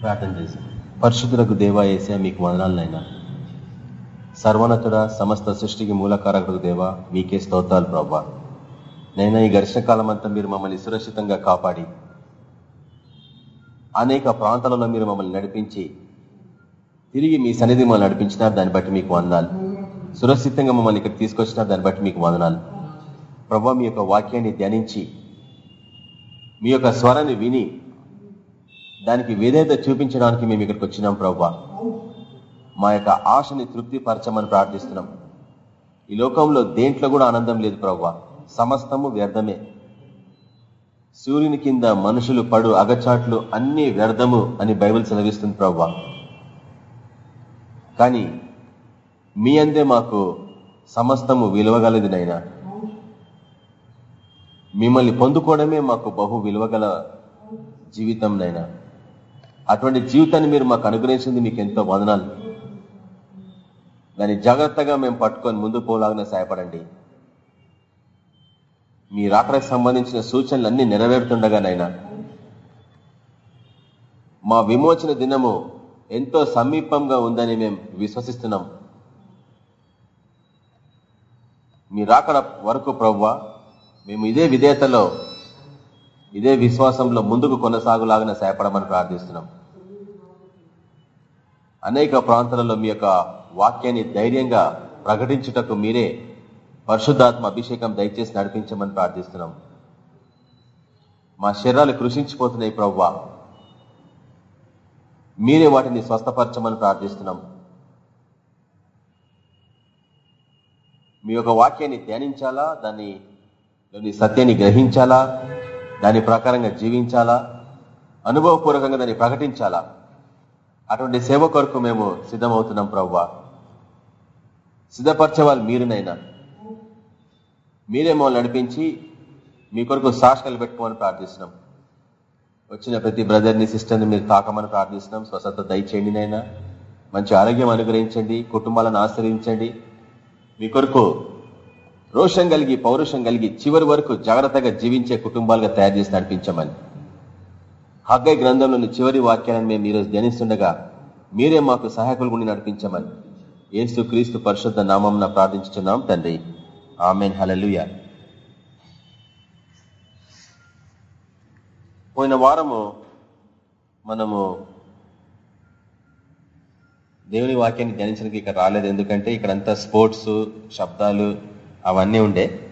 ప్రార్థన చేసి పరిశుద్ధులకు దేవా వేసే మీకు వదనాలనైనా సర్వనతుడ సమస్త సృష్టికి మూలకారకుడు దేవా మీకే స్తోత్రాలు ప్రభా. నైనా ఈ ఘర్షణ కాలం అంతా మీరు మమ్మల్ని సురక్షితంగా కాపాడి అనేక ప్రాంతాలలో మీరు మమ్మల్ని నడిపించి తిరిగి మీ సన్నిధి మమ్మల్ని నడిపించినారు. దాన్ని బట్టి మీకు వందాలు సురక్షితంగా మమ్మల్ని ఇక్కడ తీసుకొచ్చినారు. దాన్ని బట్టి మీకు వందనాలు. ప్రభా మీ యొక్క వాక్యాన్ని ధ్యానించి మీ యొక్క స్వరాన్ని విని దానికి విధేయత చూపించడానికి మేము ఇక్కడికి వచ్చినాం ప్రభా. మా యొక్క ఆశని తృప్తిపరచమని ప్రార్థిస్తున్నాం. ఈ లోకంలో దేంట్లో కూడా ఆనందం లేదు ప్రభా. సమస్తము వ్యర్థమే. సూర్యుని కింద మనుషులు పడు అగచాట్లు అన్ని వ్యర్థము అని బైబిల్ సెలవిస్తుంది ప్రభా. కానీ మీ అందే మాకు సమస్తము విలువగలది నైనా మిమ్మల్ని పొందుకోవడమే మాకు బహు విలువగల జీవితం నైనా అటువంటి జీవితాన్ని మీరు మాకు అనుగ్రహించింది మీకు ఎంతో వదనాలు. దాన్ని జాగ్రత్తగా మేము పట్టుకొని ముందు పోలాగానే సహాయపడండి. మీ రాకడకు సంబంధించిన సూచనలు అన్ని నెరవేరుతుండగానైనా మా విమోచన దినము ఎంతో సమీపంగా ఉందని మేము విశ్వసిస్తున్నాం. మీ రాకడ వరకు ప్రవ్వా మేము ఇదే విధేయతలో ఇదే విశ్వాసంలో ముందుకు కొనసాగులాగా సహాయపడమని ప్రార్థిస్తున్నాం. అనేక ప్రాంతాలలో మీ యొక్క వాక్యాన్ని ధైర్యంగా ప్రకటించుటకు మీరే పరిశుద్ధాత్మ అభిషేకం దయచేసి నడిపించమని ప్రార్థిస్తున్నాం. మా శరీరాలు కృషించిపోతున్నాయి ప్రవ్వా. మీరే వాటిని స్వస్థపరచమని ప్రార్థిస్తున్నాం. మీ యొక్క వాక్యాన్ని ధ్యానించాలా? దాన్ని సత్యాన్ని గ్రహించాలా? దాని ప్రకారంగా జీవించాలా? అనుభవపూర్వకంగా దాన్ని ప్రకటించాలా? అటువంటి సేవ కొరకు మేము సిద్ధమవుతున్నాం ప్రవ్వా. సిద్ధపరిచే వాళ్ళు మీరునైనా. మీరే మమ్మల్ని నడిపించి మీ కొరకు సాక్షాలు పెట్టుకోమని ప్రార్థిస్తున్నాం. వచ్చిన ప్రతి బ్రదర్ని సిస్టర్ని మీరు తాకమని ప్రార్థిస్తున్నాం. స్వస్థత దయచేయండి నైనా మంచి ఆరోగ్యం అనుగ్రహించండి. కుటుంబాలను ఆశ్రయించండి. మీ కొరకు రోషం కలిగి పౌరుషం కలిగి చివరి వరకు జాగ్రత్తగా జీవించే కుటుంబాలుగా తయారు చేసి నడిపించమని. హగ్గై గ్రంథంలోని చివరి వాక్యాలను మేము ఈరోజు ధ్యానిస్తుండగా మీరే మాకు సహాయకులు గుండి నడిపించమని ఏసు క్రీస్తు పరిశుద్ధ నామం ప్రార్థించుతున్నాం తండ్రి. ఆమెన్. హలలుయ పోయిన వారము మనము దేవుని వాక్యాన్ని ధ్యానించడానికి ఇక్కడ రాలేదు. ఎందుకంటే ఇక్కడంతా స్పోర్ట్స్ శబ్దాలు అవన్నీ ఉండే.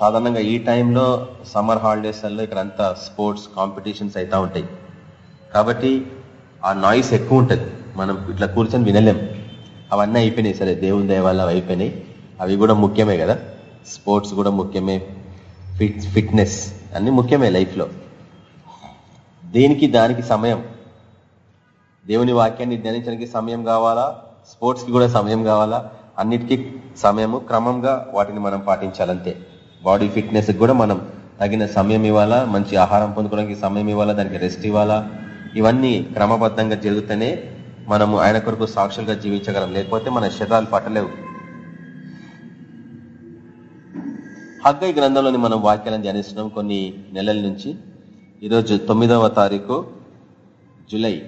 సాధారణంగా ఈ టైంలో సమ్మర్ హాలిడేస్లలో ఇక్కడ అంతా స్పోర్ట్స్ కాంపిటీషన్స్ అవుతా ఉంటాయి. కాబట్టి ఆ నాయిస్ ఎక్కువ ఉంటుంది. మనం ఇట్లా కూర్చొని వినలేం. అవన్నీ అయిపోయినాయి. సరే దేవుని దయవల్ల అవి అయిపోయినాయి. అవి కూడా ముఖ్యమే కదా. స్పోర్ట్స్ కూడా ముఖ్యమే. ఫిట్ ఫిట్నెస్ అన్ని ముఖ్యమే లైఫ్లో దేనికి దానికి సమయం. దేవుని వాక్యాన్ని ధ్యానించడానికి సమయం కావాలా? స్పోర్ట్స్కి కూడా సమయం కావాలా? అన్నిటికీ సమయము క్రమంగా వాటిని మనం పాటించాలంతే. బాడీ ఫిట్నెస్ కూడా మనం తగిన సమయం ఇవ్వాలా మంచి ఆహారం పొందుకోవడానికి సమయం ఇవ్వాలా దానికి రెస్ట్ ఇవ్వాలా ఇవన్నీ క్రమబద్ధంగా జరుగుతూనే మనము ఆయన కొరకు సాక్షులుగా జీవించగలం. లేకపోతే మన శరీరాలు పట్టలేవు. హగ్గై గ్రంథంలోని మనం వాక్యాలను ధ్యానిస్తున్నాం కొన్ని నెలల నుంచి. ఈరోజు తొమ్మిదవ తారీఖు జులై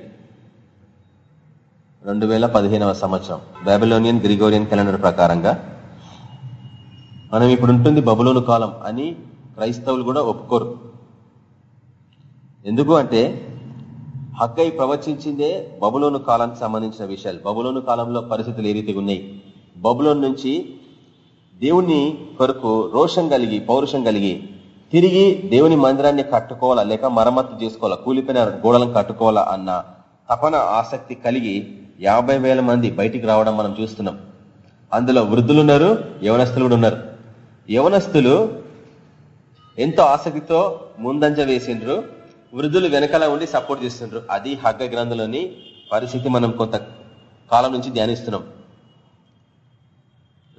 రెండు వేల పదిహేనవ సంవత్సరం. బాబిలోనియన్ గ్రిగోరియన్ క్యాలెండర్ ప్రకారంగా మనం ఇప్పుడు ఉంటుంది బబులోను కాలం అని క్రైస్తవులు కూడా ఒప్పుకోరు. ఎందుకు అంటే హక్కై ప్రవచించిందే బబులోను కాలానికి సంబంధించిన విషయాలు. బబులోను కాలంలో పరిస్థితులు ఏ రీతిగా ఉన్నాయి? బబులోన్ నుంచి దేవుని కొరకు రోషం కలిగి పౌరుషం కలిగి తిరిగి దేవుని మందిరాన్ని కట్టుకోవాలా? లేక మరమ్మత్తు చేసుకోవాలా? కూలిపోయిన గోడలను కట్టుకోవాలా అన్న తపన ఆసక్తి కలిగి యాభై వేల మంది బయటికి రావడం మనం చూస్తున్నాం. అందులో వృద్ధులున్నారు యవనస్తులు కూడా ఉన్నారు. యవనస్తులు ఎంతో ఆసక్తితో ముందంజ వేసిండ్రు వృద్ధులు వెనకాల ఉండి సపోర్ట్ చేస్తుండ్రు. అది హగ్గ గ్రంథంలోని పరిస్థితి మనం కొంత కాలం నుంచి ధ్యానిస్తున్నాం.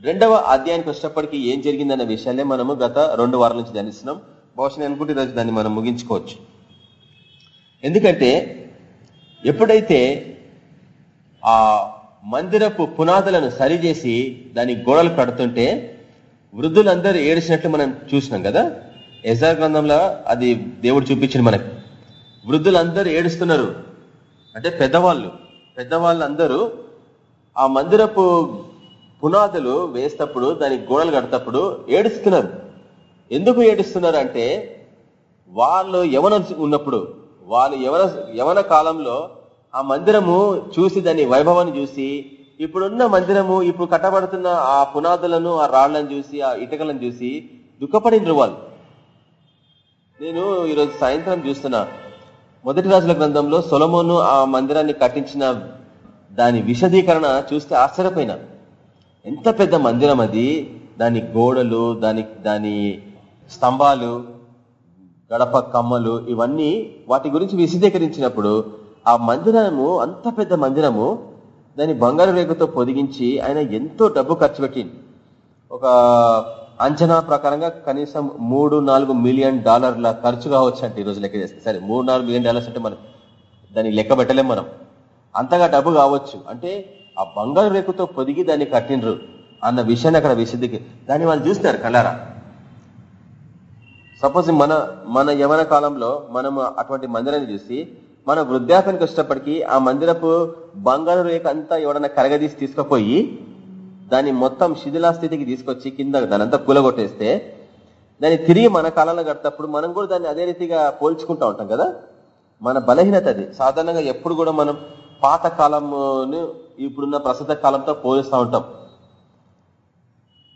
రెండవ అధ్యాయానికి వచ్చినప్పటికీ ఏం జరిగిందన్న విషయాలే మనము గత రెండు వారాల నుంచి ధ్యానిస్తున్నాం. బహుశా నేను అనుకుంటే ఈరోజు దాన్ని మనం ముగించుకోవచ్చు. ఎందుకంటే ఎప్పుడైతే ఆ మందిరపు పునాదులను సరిచేసి దాని గోడలు కడుతుంటే వృద్ధులందరూ ఏడిచినట్లు మనం చూసినాం కదా? ఎజా గ్రంథంలో అది దేవుడు చూపించింది మనకి. వృద్ధులందరూ ఏడుస్తున్నారు. అంటే పెద్దవాళ్ళు. పెద్దవాళ్ళు అందరూ ఆ మందిరపు పునాదులు వేసేటప్పుడు దానికి గోడలు కడతప్పుడు ఏడుస్తున్నారు. ఎందుకు ఏడుస్తున్నారు అంటే వాళ్ళు యవన ఉన్నప్పుడు వాళ్ళు యవన యవన కాలంలో ఆ మందిరము చూసి దాని వైభవాన్ని చూసి ఇప్పుడున్న మందిరము ఇప్పుడు కట్టబడుతున్న ఆ పునాదులను ఆ రాళ్ళను చూసి ఆ ఇటుకలను చూసి దుఃఖపడినరు వాళ్ళు. నేను ఈరోజు సాయంత్రం చూస్తున్నా. మొదటి రాజుల గ్రంథంలో సొలమోను ఆ మందిరాన్ని కట్టించిన దాని విశదీకరణ చూస్తే ఆశ్చర్యపోయినా. ఎంత పెద్ద మందిరం అది. దాని గోడలు దాని దాని స్తంభాలు గడప కమ్మలు ఇవన్నీ వాటి గురించి విశదీకరించినప్పుడు ఆ మందిరము అంత పెద్ద మందిరము దాన్ని బంగారు రేఖతో పొదిగించి ఆయన ఎంతో డబ్బు ఖర్చు పెట్టింది ఒక అంచనా ప్రకారంగా కనీసం మూడు నాలుగు మిలియన్ డాలర్ల ఖర్చు కావచ్చు అంటే ఈరోజు లెక్క చేస్తే. సరే మూడు నాలుగు మిలియన్ డాలర్స్ అంటే మనం దాన్ని లెక్క పెట్టలేం మనం. అంతగా డబ్బు కావచ్చు. అంటే ఆ బంగారు రేకుతో పొదిగి దాన్ని కట్టినరు అన్న విషయాన్ని అక్కడ విశుద్ధికి దాన్ని వాళ్ళు చూస్తారు కళ్ళారా? సపోజ్ మన మన యవన కాలంలో మనం అటువంటి మందిరాన్ని చూసి మన వృద్ధాపనికి వచ్చేటప్పటికి ఆ మందిరపు బంగారు రేఖ అంతా ఎవడన్నా కరగదీసి తీసుకుపోయి దాన్ని మొత్తం శిథిలా స్థితికి తీసుకొచ్చి కింద దానంతా కూలగొట్టేస్తే దాన్ని తిరిగి మన కాలంలో కడతప్పుడు మనం కూడా దాన్ని అదే రీతిగా పోల్చుకుంటా ఉంటాం కదా? మన బలహీనత అది. సాధారణంగా ఎప్పుడు కూడా మనం పాత కాలంను ఇప్పుడున్న ప్రస్తుత కాలంతో పోలుస్తూ ఉంటాం.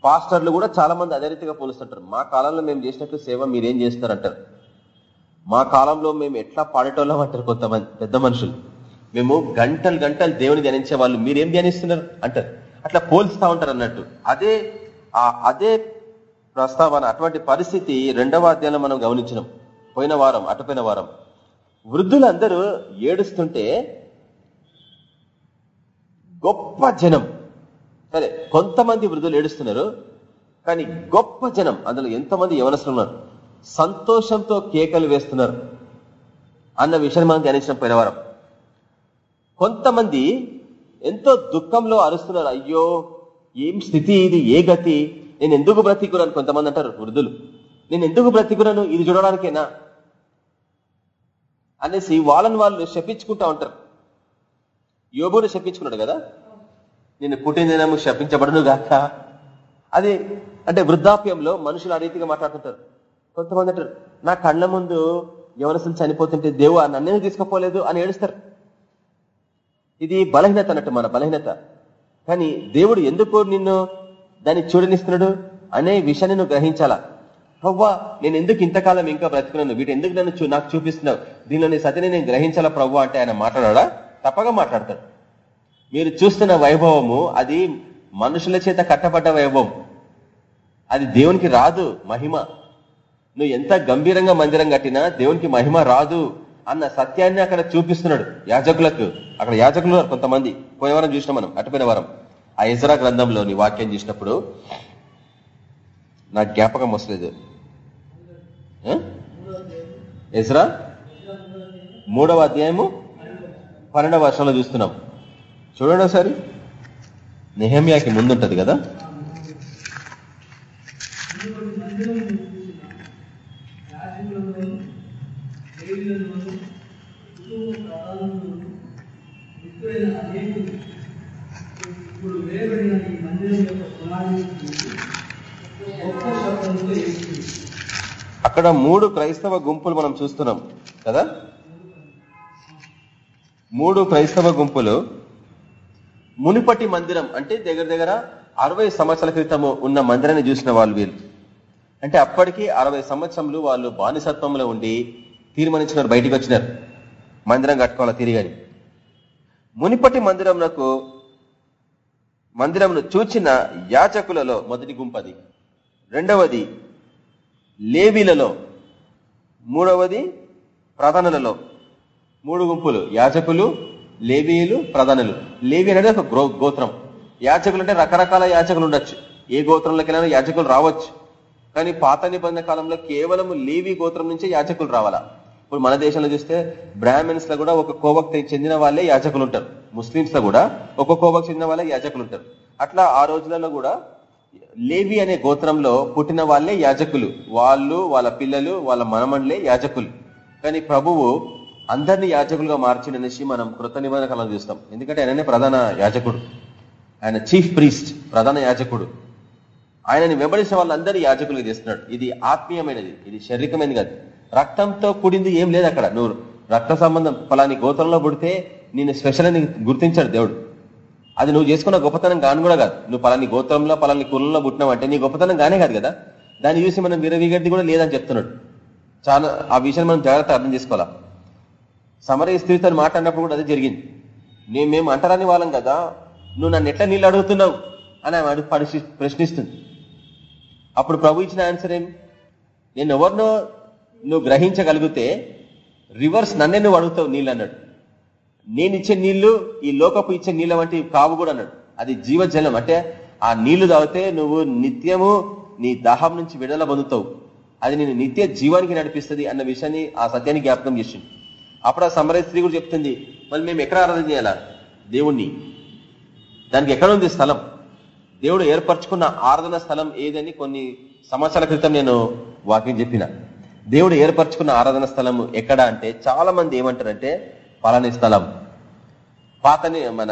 పాస్టర్లు కూడా చాలా మంది అదే రీతిగా పోలుస్తుంటారు. మా కాలంలో మేము చేసినట్టు సేవ మీరేం చేస్తారంటారు? మా కాలంలో మేము ఎట్లా పాడేటోళ్ళం అంటారు కొంతమంది పెద్ద మనుషులు. మేము గంటలు గంటలు దేవుని ధ్యానించే వాళ్ళు. మీరేం ధ్యానిస్తున్నారు? అంటారు. అట్లా పోల్స్తా ఉంటారు అన్నట్టు. అదే అదే ప్రస్తావన అటువంటి పరిస్థితి రెండవ అధ్యాయంలో మనం గమనించినాం. పోయిన వారం అటుపోయిన వారం. వృద్ధులందరూ ఏడుస్తుంటే గొప్ప జనం. సరే కొంతమంది వృద్ధులు ఏడుస్తున్నారు కానీ గొప్ప జనం అందులో ఎంతమంది యవనస్తులు ఉన్నారు? సంతోషంతో కేకలు వేస్తున్నారు అన్న విషయాన్ని మనం ధ్యానించిన పోయిన వారం. కొంతమంది ఎంతో దుఃఖంలో అరుస్తున్నారు అయ్యో ఏం స్థితి ఇది? ఏ గతి? నేను ఎందుకు బ్రతికురాను కొంతమంది అంటారు వృద్ధులు. నేను ఎందుకు బ్రతికురాను ఇది చూడడానికేనా? అనేసి వాళ్ళని వాళ్ళు శపించుకుంటా ఉంటారు. యోగుని శపించుకున్నాడు కదా? నేను పుట్టినము శపించబడను గాక అది అంటే వృద్ధాప్యంలో మనుషులు ఆ రీతిగా మాట్లాడుతుంటారు. కొంతమంది అంటారు నా కళ్ళ ముందు యవనసులు చనిపోతుంటే దేవు నన్నే తీసుకుపోలేదు? అని ఏడుస్తారు. ఇది బలహీనత అన్నట్టు మన బలహీనత. కానీ దేవుడు ఎందుకు నిన్ను దాన్ని చూడనిస్తున్నాడు? అనే విషయాన్ని నువ్వు గ్రహించాలా? ప్రవ్వా నేను ఎందుకు ఇంతకాలం ఇంకా బ్రతుకున్నాను? వీటి ఎందుకు నన్ను నాకు చూపిస్తున్నావు? దీనిలోని సతిని నేను గ్రహించాలా ప్రవ్వా? అంటే ఆయన మాట్లాడా తప్పగా మాట్లాడతాడు. మీరు చూస్తున్న వైభవము అది మనుషుల చేత కట్టబడ్డ వైభవం. అది దేవునికి రాదు మహిమ. నువ్వు ఎంత గంభీరంగా మందిరం కట్టినా దేవునికి మహిమ రాదు అన్న సత్యాన్ని అక్కడ చూపిస్తున్నాడు యాజకులకు. అక్కడ యాజకులు కొంతమంది. పోయేవారం చూసినాం మనం అటుపోయిన వారం. ఆ ఇజరా గ్రంథంలోని వాక్యం చూసినప్పుడు నాకు జ్ఞాపకం వస్తలేదు. ఎజ్రా? మూడవ అధ్యాయము పన్నెండవ వర్షంలో చూస్తున్నాం. చూడండి ఒకసారి. నెహమ్యాకి ముందుంటది కదా? ఇప్పుడు వేయబడిన ఈ మందిరం యొక్క పునాది అక్కడ మూడు క్రైస్తవ గుంపులు మనం చూస్తున్నాం కదా? మూడు క్రైస్తవ గుంపులు. మునిపటి మందిరం అంటే దగ్గర దగ్గర అరవై సంవత్సరాల క్రితము ఉన్న మందిరాన్ని చూసిన వాళ్ళు వీళ్ళు. అంటే అప్పటికి అరవై సంవత్సరంలో వాళ్ళు బానిసత్వంలో ఉండి తీర్మానించినారు బయటికి వచ్చినారు. మందిరం కట్టుకోవాలా తిరిగని? మునిపటి మందిరంకు మందిరంను చూచిన యాచకులలో మొదటి గుంపది. రెండవది లేవీలలో. మూడవది ప్రధానులలో. మూడు గుంపులు యాచకులు లేవీయులు ప్రధానులు. లేవి అనేది ఒక గోత్రం. యాచకులు అంటే రకరకాల యాచకులు ఉండొచ్చు. ఏ గోత్రంలోకైనా యాచకులు రావచ్చు. కానీ పాత నిబంధన కాలంలో కేవలం లేవి గోత్రం నుంచే యాచకులు రావాలా? ఇప్పుడు మన దేశంలో చూస్తే బ్రాహ్మిన్స్లో కూడా ఒక కోవకు చెందిన వాళ్ళే యాజకులు ఉంటారు ముస్లింస్లో కూడా ఒక కోవకు చెందిన వాళ్ళే యాజకులు ఉంటారు అట్లా ఆ రోజులలో కూడా లేవి అనే గోత్రంలో పుట్టిన వాళ్ళే యాజకులు. వాళ్ళు వాళ్ళ పిల్లలు వాళ్ళ మనమండ్లే యాజకులు. కానీ ప్రభువు అందరినీ యాజకులుగా మార్చిండనేసి మనం కృత నిబంధన కాలం చూస్తాం. ఎందుకంటే ఆయననే ప్రధాన యాజకుడు. ఆయన చీఫ్ ప్రీస్ట్ ప్రధాన యాజకుడు. ఆయనని వెంబడించిన వాళ్ళందరినీ యాజకులుగా చేస్తున్నాడు. ఇది ఆత్మీయమైనది. ఇది శారీరకమైనది కాదు. రక్తంతో కూడింది ఏం లేదు అక్కడ. నువ్వు రక్త సంబంధం ఫలాని గోత్రంలో పుడితే నేను స్పెషల్ అని గుర్తించాడు దేవుడు. అది నువ్వు చేసుకున్న గొప్పతనం కాను కూడా కాదు. నువ్వు పలాని గోత్రంలో పలాని కులంలో పుట్టినావు అంటే నీ గొప్పతనం గానే కాదు కదా. దాన్ని చూసి మనం విరవిగడ్డి కూడా లేదని చెప్తున్నాడు. చాలా ఆ విషయాన్ని మనం జాగ్రత్త అర్థం చేసుకోవాలా? సమరయ స్త్రీతో మాట్లాడినప్పుడు కూడా అదే జరిగింది. నేను మేము అంటరాని వాళ్ళం కదా. నువ్వు నన్ను ఎట్లా నీళ్ళు అడుగుతున్నావు? అని ఆమె అడుగు ప్రశ్నిస్తుంది. అప్పుడు ప్రభు ఇచ్చిన ఆన్సర్ ఏం నేను ఎవరినో నువ్వు గ్రహించగలిగితే రివర్స్ నన్నే నువ్వు అడుగుతావు నీళ్ళు అన్నాడు నేను ఇచ్చే నీళ్ళు ఈ లోకపు ఇచ్చే నీళ్ళ వంటి కావు కూడా అన్నాడు. అది జీవజలం. అంటే ఆ నీళ్ళు తాగితే నువ్వు నిత్యము నీ దాహం నుంచి విడుదల పొందుతావు. అది నేను నిత్య జీవానికి నడిపిస్తుంది అన్న విషయాన్ని ఆ సత్యాన్ని జ్ఞాపకం చేసింది అప్పుడు ఆ సమరయ స్త్రీ కూడా చెప్తుంది మళ్ళీ మేము ఎక్కడ ఆరాధన చేయాలా? దేవుణ్ణి. దానికి ఎక్కడ ఉంది స్థలం? దేవుడు ఏర్పరచుకున్న ఆరాధన స్థలం ఏదని కొన్ని సంవత్సరాల క్రితం నేను వాక్యం చెప్పిన. దేవుడు ఏర్పరచుకున్న ఆరాధన స్థలం ఎక్కడ అంటే చాలా మంది ఏమంటారంటే పలాని స్థలం. పాతని మన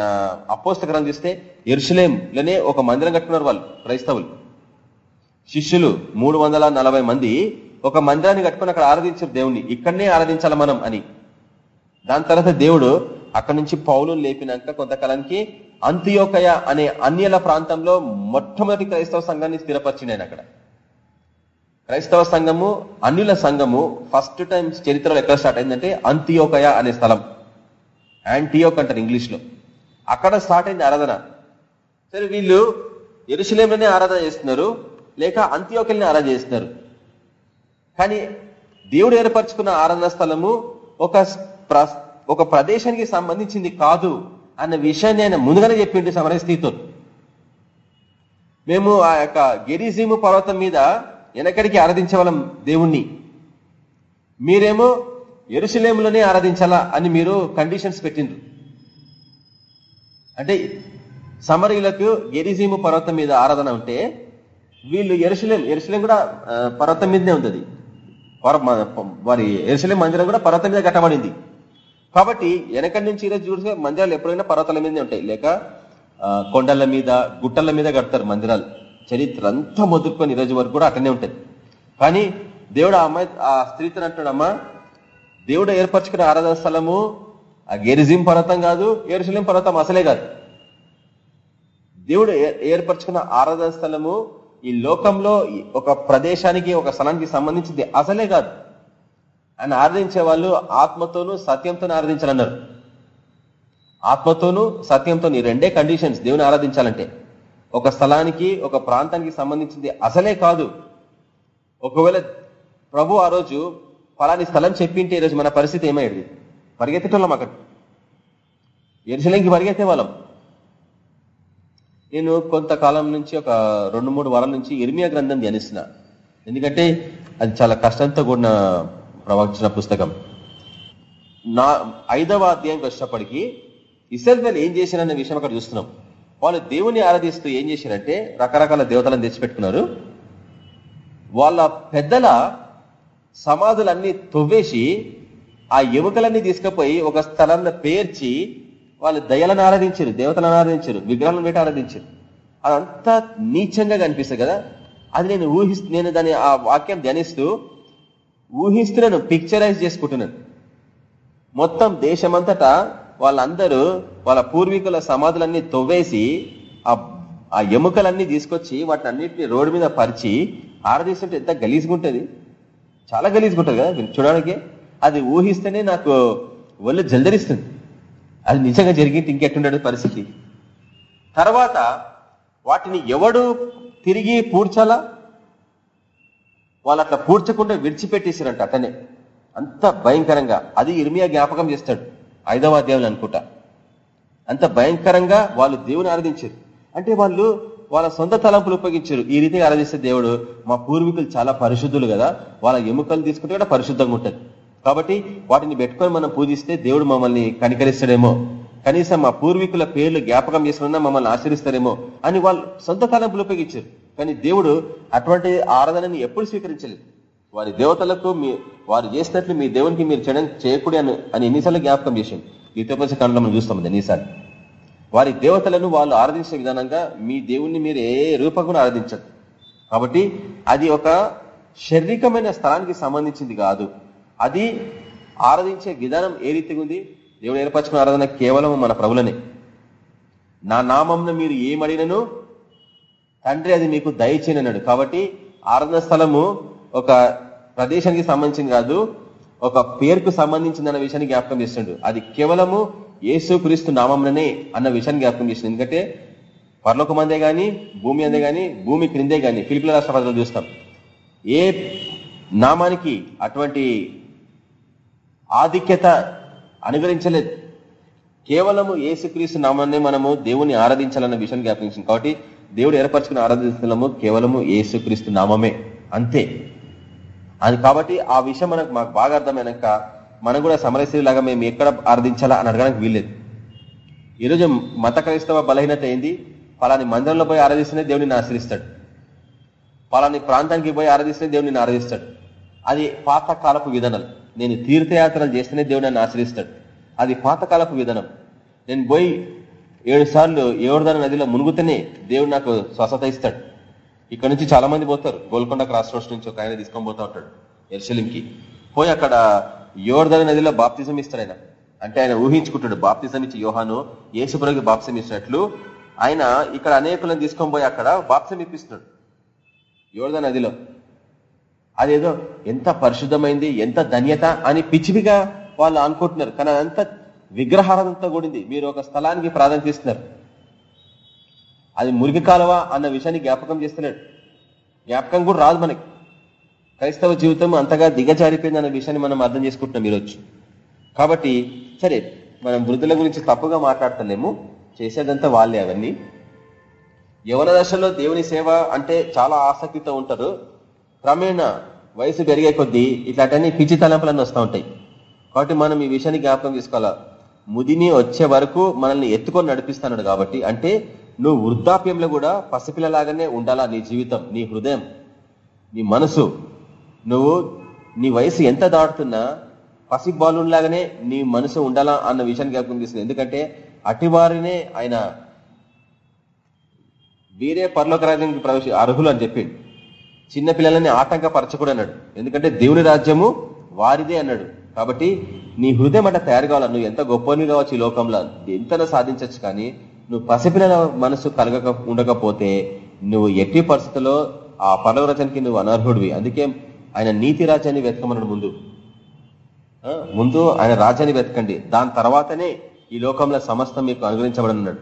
అపోస్తకరం చూస్తే ఎరుసలేంలోనే ఒక మందిరం కట్టుకున్నారు వాళ్ళు క్రైస్తవులు. శిష్యులు మూడు మంది ఒక మందిరాన్ని కట్టుకుని అక్కడ ఆరాధించారు దేవుణ్ణి. ఇక్కడనే ఆరాధించాలి మనం అని. దాని తర్వాత దేవుడు అక్కడి నుంచి పౌలు లేపినాక కొంతకాలానికి అంత్యోకయ అనే అన్యల ప్రాంతంలో మొట్టమొదటి క్రైస్తవ సంఘాన్ని స్థిరపరిచిండు ఆయన అక్కడ. క్రైస్తవ సంఘము అన్యుల సంఘము ఫస్ట్ టైం చరిత్రలో ఎక్కడ స్టార్ట్ అయిందంటే అంతియోకయ అనే స్థలం. యాంటీయోక్ అంటారు ఇంగ్లీష్లో అక్కడ స్టార్ట్ అయింది ఆరాధన. సరే వీళ్ళు ఎరుసలేంలోనే ఆరాధన చేస్తున్నారు లేక అంత్యోకల్ని ఆరాధన చేస్తున్నారు. కానీ దేవుడు ఏర్పరచుకున్న ఆరాధన స్థలము ఒక ప్ర- ఒక ప్రదేశానికి సంబంధించింది కాదు అన్న విషయాన్ని ఆయన ముందుగానే చెప్పిండు సమరస్థితితో మేము ఆ యొక్క గెరిజీము పర్వతం మీద వెనకడికి ఆరాధించే వాళ్ళం దేవుణ్ణి. మీరేమో ఎరుసలేములోనే ఆరాధించాలా అని మీరు కండిషన్స్ పెట్టిండ్రు. అంటే సమరీలకు ఎరిజీము పర్వతం మీద ఆరాధన ఉంటే వీళ్ళు ఎరుసలేం ఎరుసలేం కూడా పర్వతం మీదనే ఉంది వారి ఎరుసలేం మందిరం కూడా పర్వతం మీద కట్టబడింది. కాబట్టి వెనకటి నుంచి ఈరోజు చూస్తే మందిరాలు ఎప్పుడైనా పర్వతాల మీదనే ఉంటాయి. లేక కొండల మీద గుట్టల మీద కడతారు మందిరాలు. చరిత్ర అంతా మొదలుకొని ఈరోజు వరకు కూడా అక్కడనే ఉంటుంది. కానీ దేవుడు ఆ అమ్మాయి ఆ స్త్రీతో అంటాడమ్మా దేవుడు ఏర్పరచుకున్న ఆరాధన స్థలము ఆ గెరిజిం పర్వతం కాదు ఎరుసలేం పర్వతం అసలే కాదు. దేవుడు ఏ- ఏర్పరచుకున్న ఆరాధన స్థలము ఈ లోకంలో ఒక ప్రదేశానికి ఒక స్థలానికి సంబంధించింది అసలే కాదు. ఆయన ఆరాధించే వాళ్ళు ఆత్మతోనూ సత్యంతోనూ ఆరాధించాలన్నారు. ఆత్మతోనూ సత్యంతో ఈ రెండే కండిషన్స్ దేవుని ఆరాధించాలంటే. ఒక స్థలానికి ఒక ప్రాంతానికి సంబంధించింది అసలే కాదు. ఒకవేళ ప్రభు ఆ రోజు ఫలాని స్థలం చెప్పింటే ఈరోజు మన పరిస్థితి ఏమయ్యేది పరిగెత్తటోళ్ళం అక్కడ. ఎరుసలేంకి పరిగెత్తే వాళ్ళం. నేను కొంతకాలం నుంచి ఒక రెండు మూడు వారాల నుంచి ఇర్మియా గ్రంథం ధ్యానిస్తున్నా. ఎందుకంటే అది చాలా కష్టంతో కూడిన ప్రవచన పుస్తకం. నా ఐదవ అధ్యాయంకి వచ్చినప్పటికీ ఇసల్వేల్ ఏం చేశారన్న విషయం అక్కడ చూస్తున్నాం. వాళ్ళు దేవుని ఆరాధిస్తూ ఏం చేశారంటే రకరకాల దేవతలను తెచ్చిపెట్టుకున్నారు. వాళ్ళ పెద్దల సమాధులన్నీ తొవ్వేసి ఆ ఎముకలన్నీ తీసుకుపోయి ఒక స్థలంలో పేర్చి వాళ్ళు దయలను ఆరాధించారు దేవతలను ఆరాధించారు విగ్రహాలను పెట్టి ఆరాధించారు. అదంతా నీచంగా కనిపిస్తుంది కదా. అది నేను ఊహిస్తూ నేను దాని ఆ వాక్యం ధ్యానిస్తూ ఊహిస్తున్నాను పిక్చరైజ్ చేసుకుంటున్నాను. మొత్తం దేశమంతటా వాళ్ళందరూ వాళ్ళ పూర్వీకుల సమాధులన్నీ తొవ్వేసి ఆ ఆ ఎముకలన్నీ తీసుకొచ్చి వాటిని అన్నింటినీ రోడ్డు మీద పరిచి ఆరాధిస్తుంటే ఎంత గలీజ్గుంటది. చాలా గలీజ్గుంటది కదా చూడడానికి. అది ఊహిస్తేనే నాకు ఒళ్ళు జల్దరిస్తుంది. అది నిజంగా జరిగింది ఇంకెట్టుండదు పరిస్థితి. తర్వాత వాటిని ఎవడు తిరిగి పూడ్చాలా? వాళ్ళు అట్లా పూడ్చకుండా విడిచిపెట్టేసారంట అతనే. అంత భయంకరంగా. అది ఇర్మియా జ్ఞాపకం చేస్తాడు. ఐదవ దేవులు అనుకుంటా. అంత భయంకరంగా వాళ్ళు దేవుని ఆరాధించారు. అంటే వాళ్ళు వాళ్ళ సొంత తలంపులు ఉపయోగించారు. ఈ రీతిగా ఆరాధిస్తే దేవుడు మా పూర్వీకులు చాలా పరిశుద్ధులు కదా వాళ్ళ ఎముకలు తీసుకుంటే కూడా పరిశుద్ధంగా ఉంటుంది. కాబట్టి వాటిని పెట్టుకొని మనం పూజిస్తే దేవుడు మమ్మల్ని కనికరిస్తాడేమో. కనీసం మా పూర్వీకుల పేర్లు జ్ఞాపకం చేసుకున్నా మమ్మల్ని ఆశ్రయిస్తారేమో అని వాళ్ళు సొంత తలంపులు ఉపయోగించారు. కానీ దేవుడు అటువంటి ఆరాధనని ఎప్పుడు స్వీకరించలేదు. వారి దేవతలకు మీ వారు చేసినట్లు మీ దేవునికి మీరు చేయడం చేయకూడదు అని అని ఎన్నిసార్లు జ్ఞాపకం చేసింది ద్వితీయోపదేశ కాండంలో మనం చూస్తాం ఎన్నిసార్లు. వారి దేవతలను వాళ్ళు ఆరాధించే విధానంగా మీ దేవుణ్ణి మీరు ఏ రూపంగా ఆరాధించరు. కాబట్టి అది ఒక శారీరకమైన స్థలానికి సంబంధించింది కాదు. అది ఆరాధించే విధానం ఏ రీతిగా ఉంది? దేవుడు ఏర్పరచుకున్న ఆరాధన కేవలం మన ప్రభులనే. నా నామంను మీరు ఏమడినను? తండ్రి అది మీకు దయచేయనన్నాడు. కాబట్టి ఆరాధన స్థలము ఒక ప్రదేశానికి సంబంధించింది కాదు ఒక పేరుకు సంబంధించింది అన్న విషయాన్ని జ్ఞాపకం చేస్తుండు. అది కేవలము యేసు క్రీస్తు నామంలోనే అన్న విషయాన్ని జ్ఞాపకం చేస్తుంది. ఎందుకంటే పర్లోకం అందే గాని భూమి అందే గాని భూమి క్రిందే గాని ఫిలిపిల రాష్ట్రపతిలో చూస్తాం. ఏ నామానికి అటువంటి ఆధిక్యత అనుగ్రహించలేదు. కేవలము ఏసుక్రీస్తు నామాన్ని మనము దేవుని ఆరాధించాలన్న విషయాన్ని జ్ఞాపించింది కాబట్టి దేవుడు ఏర్పరచుకుని ఆరాధిస్తున్నాము కేవలము ఏసుక్రీస్తు నామమే. అంతే. అది కాబట్టి ఆ విషయం మనకు మాకు బాగా అర్థమైనాక మనం కూడా సమరశీలాగా మేము ఎక్కడ ఆరాధించాలా అని అడగడానికి వీల్లేదు. ఈరోజు మత క్రైస్తవ బలహీనత ఏంది? పలాని మందిరంలో పోయి ఆరాధిస్తేనే దేవుడిని ఆశ్రయిస్తాడు. పలాని ప్రాంతానికి పోయి ఆరాధిస్తేనే దేవుడిని ఆరాధిస్తాడు. అది పాతకాలపు విధానాలు. నేను తీర్థయాత్రలు చేస్తేనే దేవుడు నన్ను ఆశ్రయిస్తాడు. అది పాతకాలపు విధానం. నేను పోయి ఏడు సార్లు ఏడుదాన నదిలో మునుగుతూనే దేవుడు నాకు స్వస్థత ఇస్తాడు. ఇక్కడ నుంచి చాలా మంది పోతారు. గోల్కొండ క్రాస్ రోడ్స్ నుంచి ఒక ఆయన తీసుకొని పోతా ఉంటాడు ఎర్షలింకి. పోయి అక్కడ యోర్ధన నదిలో బాప్తిజం ఇస్తాడు ఆయన. అంటే ఆయన ఊహించుకుంటాడు బాప్తిజం ఇచ్చి యోహాను యేసుపురకి బాప్సం ఇచ్చినట్లు ఆయన ఇక్కడ అనేకులను తీసుకొని పోయి అక్కడ బాప్సం ఇప్పిస్తున్నాడు యోర్ధన నదిలో. అదేదో ఎంత పరిశుద్ధమైంది ఎంత ధన్యత అని పిచ్చివిగా వాళ్ళు అనుకుంటున్నారు. కానీ అదంతా విగ్రహారంతో కూడింది. మీరు ఒక స్థలానికి ప్రాధాన్యత ఇస్తున్నారు. అది మురికి కాలువ అన్న విషయాన్ని జ్ఞాపకం చేస్తున్నాడు జ్ఞాపకం కూడా రాదు మనకి. క్రైస్తవ జీవితం అంతగా దిగజారిపోయింది అన్న విషయాన్ని మనం అర్థం చేసుకుంటున్నాం ఈరోజు. కాబట్టి సరే మనం వృద్ధుల గురించి తప్పుగా మాట్లాడతలేము. చేసేదంతా వాళ్ళే అవన్నీ. యవన దశలో దేవుని సేవ అంటే చాలా ఆసక్తితో ఉంటారు. క్రమేణ వయసు పెరిగే కొద్దీ ఇట్లాంటివన్నీ పిచ్చి తలంపులన్నీ వస్తూ ఉంటాయి. కాబట్టి మనం ఈ విషయాన్ని జ్ఞాపకం తీసుకోవాలా ముదిని వచ్చే వరకు మనల్ని ఎత్తుకొని నడిపిస్తున్నాడు కాబట్టి. అంటే నువ్వు వృద్ధాప్యంలో కూడా పసిపిల్లలాగానే ఉండాలా నీ జీవితం నీ హృదయం నీ మనసు? నువ్వు నీ వయసు ఎంత దాటుతున్నా పసి బాలులాగానే నీ మనసు ఉండాలా అన్న విషయాన్ని జ్ఞాపకం తీస్తుంది ఎందుకంటే అటివారినే ఆయన వీరే పరలోక రాజ్యానికి ప్రవేశ అర్హులు అని చెప్పిండు. చిన్న పిల్లలని ఆటంకపరచకూడదు అన్నాడు ఎందుకంటే దేవుని రాజ్యము వారిదే అన్నాడు. కాబట్టి నీ హృదయం అంటే తయారు కావాలా? నువ్వు ఎంత గొప్పని కావచ్చు ఈ లోకంలో? ఎంతనో సాధించవచ్చు కానీ నువ్వు పసిపిల్లల మనసు కలగక ఉండకపోతే నువ్వు ఎట్టి పరిస్థితుల్లో ఆ పర్లవ నువ్వు అనర్హుడివి. అందుకే ఆయన నీతి రాజ్యాన్ని వెతకమన్నాడు ముందు. ముందు ఆయన రాజ్యాన్ని వెతకండి. దాని తర్వాతనే ఈ లోకంలో సమస్తం మీకు అనుగ్రహించబడన్నాడు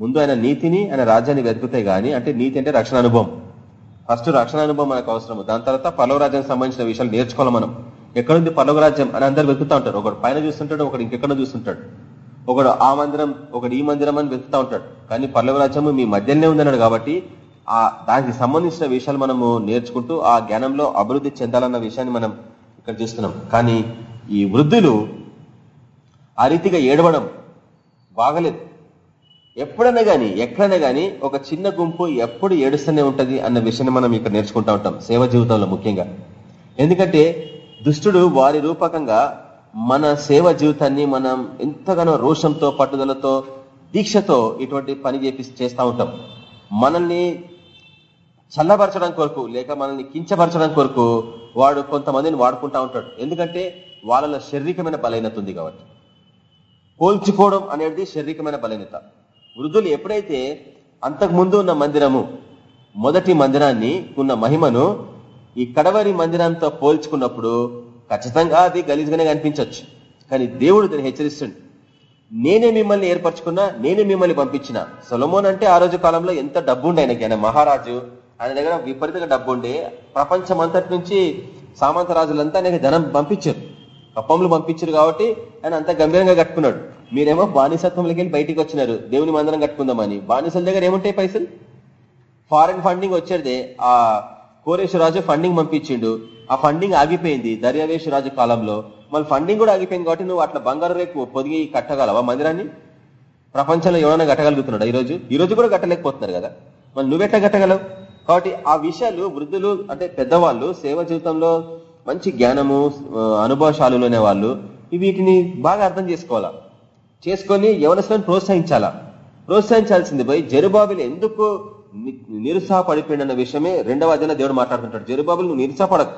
ముందు ఆయన నీతిని ఆయన రాజ్యాన్ని వెతుకుతే గాని అంటే నీతి అంటే రక్షణ అనుభవం. ఫస్ట్ రక్షణ అనుభవం మనకు అవసరం దాని తర్వాత పల్లవ రాజ్యానికి సంబంధించిన విషయాలు నేర్చుకోవాలి మనం. ఎక్కడుంది పల్లవ రాజ్యం అని అందరు వెతుకుతా ఉంటారు. ఒకడు పైన చూస్తుంటాడు ఒకడు ఇంకెక్కడ చూస్తుంటాడు. ఒకడు ఆ మందిరం ఒకడు ఈ మందిరం అని వెతుకుతా ఉంటాడు. కానీ పల్లవ రాజ్యము మీ మధ్యలోనే ఉందన్నాడు కాబట్టి ఆ దానికి సంబంధించిన విషయాలు మనము నేర్చుకుంటూ ఆ జ్ఞానంలో అభివృద్ధి చెందాలన్న విషయాన్ని మనం ఇక్కడ చూస్తున్నాం. కానీ ఈ వృద్ధులు ఆ రీతిగా ఏడవడం బాగలేదు. ఎప్పుడైనా కానీ ఎక్కడైనా కానీ ఒక చిన్న గుంపు ఎప్పుడు ఏడుస్తూనే ఉంటుంది అన్న విషయాన్ని మనం ఇక్కడ నేర్చుకుంటా ఉంటాం సేవ జీవితంలో ముఖ్యంగా. ఎందుకంటే దుష్టుడు వారి రూపకంగా మన సేవ జీవితాన్ని మనం ఎంతగానో రోషంతో పట్టుదలతో దీక్షతో ఇటువంటి పని చేపి చేస్తూ ఉంటాం. మనల్ని చల్లబరచడం కొరకు లేక మనల్ని కించపరచడం కొరకు వాడు కొంతమందిని వాడుకుంటా ఉంటాడు. ఎందుకంటే వాళ్ళలో శారీరకమైన బలహీనత ఉంది కాబట్టి. పోల్చుకోవడం అనేది శారీరకమైన బలహీనత. వృద్ధులు ఎప్పుడైతే అంతకు ముందు ఉన్న మందిరము మొదటి మందిరాన్ని ఉన్న మహిమను ఈ కడవరి మందిరంతో పోల్చుకున్నప్పుడు ఖచ్చితంగా అది గలీజ్గానే కనిపించవచ్చు కానీ దేవుడు దాన్ని హెచ్చరిస్తుంది నేనే మిమ్మల్ని ఏర్పరచుకున్నా నేనే మిమ్మల్ని పంపించిన. సొలమోన్ అంటే ఆ రోజు కాలంలో ఎంత డబ్బు ఉండే ఆయనకి? ఆయన మహారాజు ఆయన దగ్గర విపరీతంగా డబ్బు ఉండే ప్రపంచం అంతటి నుంచి సామంత రాజులంతా ఆయనకి ధనం పంపించారు. కప్పములు పంపించారు కాబట్టి ఆయన అంత గంభీరంగా కట్టుకున్నాడు. మీరేమో బానిసత్వంలోకి వెళ్ళి బయటికి వచ్చినారు. దేవుని మందిరం కట్టుకుందామని. బానిసల దగ్గర ఏముంటాయి పైసలు? ఫారెన్ ఫండింగ్ వచ్చేదే ఆ కోరేశ్వరాజు ఫండింగ్ పంపించిండు. ఆ ఫండింగ్ ఆగిపోయింది. దర్యావేశ్వరాజు కాలంలో. మళ్ళీ ఫండింగ్ కూడా ఆగిపోయింది కాబట్టి నువ్వు అట్లా బంగారు రేపు పొదిగి కట్టగలవా మందిరాన్ని? ప్రపంచంలో ఎవరైనా కట్టగలుగుతున్నాడు ఈ రోజు ఈ రోజు కూడా కట్టలేకపోతున్నారు కదా. మళ్ళీ నువ్వెట్లా కట్టగలవు? కాబట్టి ఆ విషయాలు వృద్ధులు అంటే పెద్దవాళ్ళు సేవ జీవితంలో మంచి జ్ఞానము అనుభవశాలులోనే వాళ్ళు వీటిని బాగా అర్థం చేసుకోవాలా? చేసుకొని యవనస్తులను ప్రోత్సహించాలా? ప్రోత్సహించాల్సింది పోయి జరుబాబులు ఎందుకు ని- నిరుత్సాహపడిపోయిన విషయమే రెండవ అధ్యాయంలో దేవుడు మాట్లాడుతుంటాడు. జరుబాబులు నువ్వు నిరుత్సాహపడకు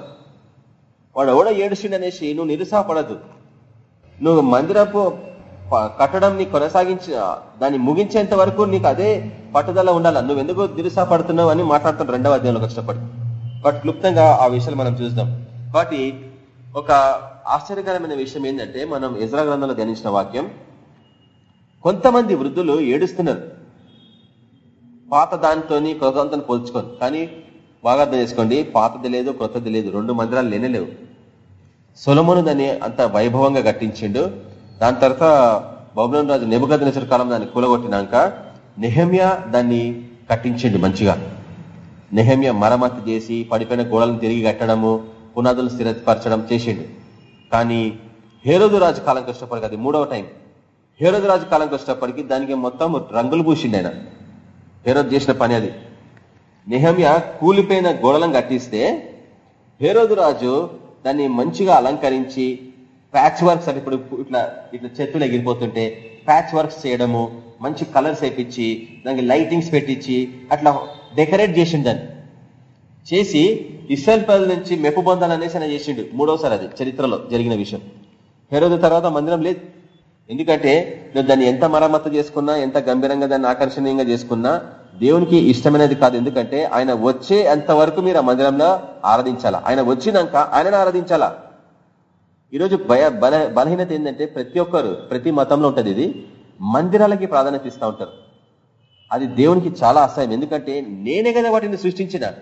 వాడు ఎవడో ఏడుస్తుండ అనేసి నువ్వు నిరుత్సాహపడద్దు నువ్వు మందిరపు కట్టడం నీ కొనసాగించి దాన్ని ముగించేంత వరకు నీకు అదే పట్టుదల ఉండాలి? నువ్వు ఎందుకు నిరుత్సాహపడుతున్నావు అని మాట్లాడుతాను రెండవ అధ్యాయంలో కష్టపడి బట్ క్లుప్తంగా ఆ విషయాలు మనం చూద్దాం కాబట్టి ఒక ఆశ్చర్యకరమైన విషయం ఏంటంటే మనం ఇజ్రా గ్రంథంలో ధ్యానించిన వాక్యం కొంతమంది వృద్ధులు ఏడుస్తున్నారు. పాత దానితోని కొత్త దానితో పోల్చుకొని. కానీ బాగా అర్థం చేసుకోండి పాతది లేదు క్రొత్తది లేదు రెండు మందిరాలు లేనేలేవు సొలమును దాన్ని అంత వైభవంగా కట్టించిండు. దాని తర్వాత బబులోన్ రాజు నెబదనేశ్వర కాలం దాన్ని కూలగొట్టినాక నెహమ్య దాన్ని కట్టించిండు మంచిగా. నెహమ్య మరమ్మతు చేసి పడిపోయిన గోడలను తిరిగి కట్టడము పునాదులు స్థిరపరచడం చేసిండు. కానీ హేరోదు రాజు కాలంకి వచ్చేటప్పటికి అది మూడవ టైం. హేరోదు రాజు కాలంకి వచ్చినప్పటికీ దానికి మొత్తం రంగులు పూసిండు ఆయన. హేరోద్ చేసిన పని అది. నెహమ్య కూలిపోయిన గోడలను కట్టిస్తే హేరోదు రాజు దాన్ని మంచిగా అలంకరించి ప్యాచ్ వర్క్స్ అని ఇప్పుడు ఇట్లా ఇట్లా చెట్లు ఎగిరిపోతుంటే ప్యాచ్ వర్క్స్ చేయడము మంచి కలర్స్ వేపించి దానికి లైటింగ్స్ పెట్టించి అట్లా డెకరేట్ చేసిండు దాన్ని. చేసి ఇస్రాయల్ ప్రజల నుంచి మెప్పు పొందాలనేసి ఆయన చేసిండు మూడోసారి అది చరిత్రలో జరిగిన విషయం. హెరోదు తర్వాత మందిరం లేదు. ఎందుకంటే నువ్వు దాన్ని ఎంత మరమ్మతు చేసుకున్నా ఎంత గంభీరంగా దాన్ని ఆకర్షణీయంగా చేసుకున్నా దేవునికి ఇష్టమైనది కాదు. ఎందుకంటే ఆయన వచ్చే అంత వరకు మీరు ఆ మందిరంలో ఆరాధించాలా? ఆయన వచ్చినాక ఆయనను ఆరాధించాలా? ఈరోజు భయ బల బలహీనత ఏంటంటే ప్రతి ఒక్కరు ప్రతి మతంలో ఉంటుంది ఇది. మందిరాలకి ప్రాధాన్యత ఇస్తూ ఉంటారు. అది దేవునికి చాలా అసహ్యం. ఎందుకంటే నేనే కదా వాటిని సృష్టించిన.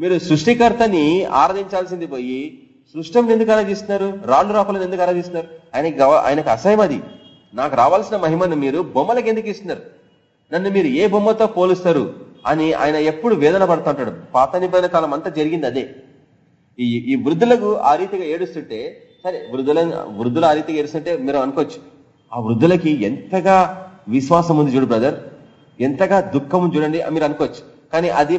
మీరు సృష్టికర్తని ఆరాధించాల్సింది పోయి సృష్టం ఎందుకు ఆరాధిస్తున్నారు? రాళ్ళు రాపలను ఎందుకు ఆరాధిస్తున్నారు? ఆయనకి ఆయనకు అసహ్యం అది. నాకు రావాల్సిన మహిమను మీరు బొమ్మలకు ఎందుకు ఇస్తున్నారు? నన్ను మీరు ఏ బొమ్మతో పోలుస్తారు? అని ఆయన ఎప్పుడు వేదన పడుతుంటాడు పాత నిబంధన కాలం అంతా జరిగింది అదే. ఈ ఈ వృద్ధులకు ఆ రీతిగా ఏడుస్తుంటే సరే వృద్ధుల వృద్ధులు ఆ రీతిగా ఏడుస్తుంటే మీరు అనుకోవచ్చు. ఆ వృద్ధులకి ఎంతగా విశ్వాసం ఉంది చూడు బ్రదర్. ఎంతగా దుఃఖం చూడండి మీరు అనుకోవచ్చు. కానీ అది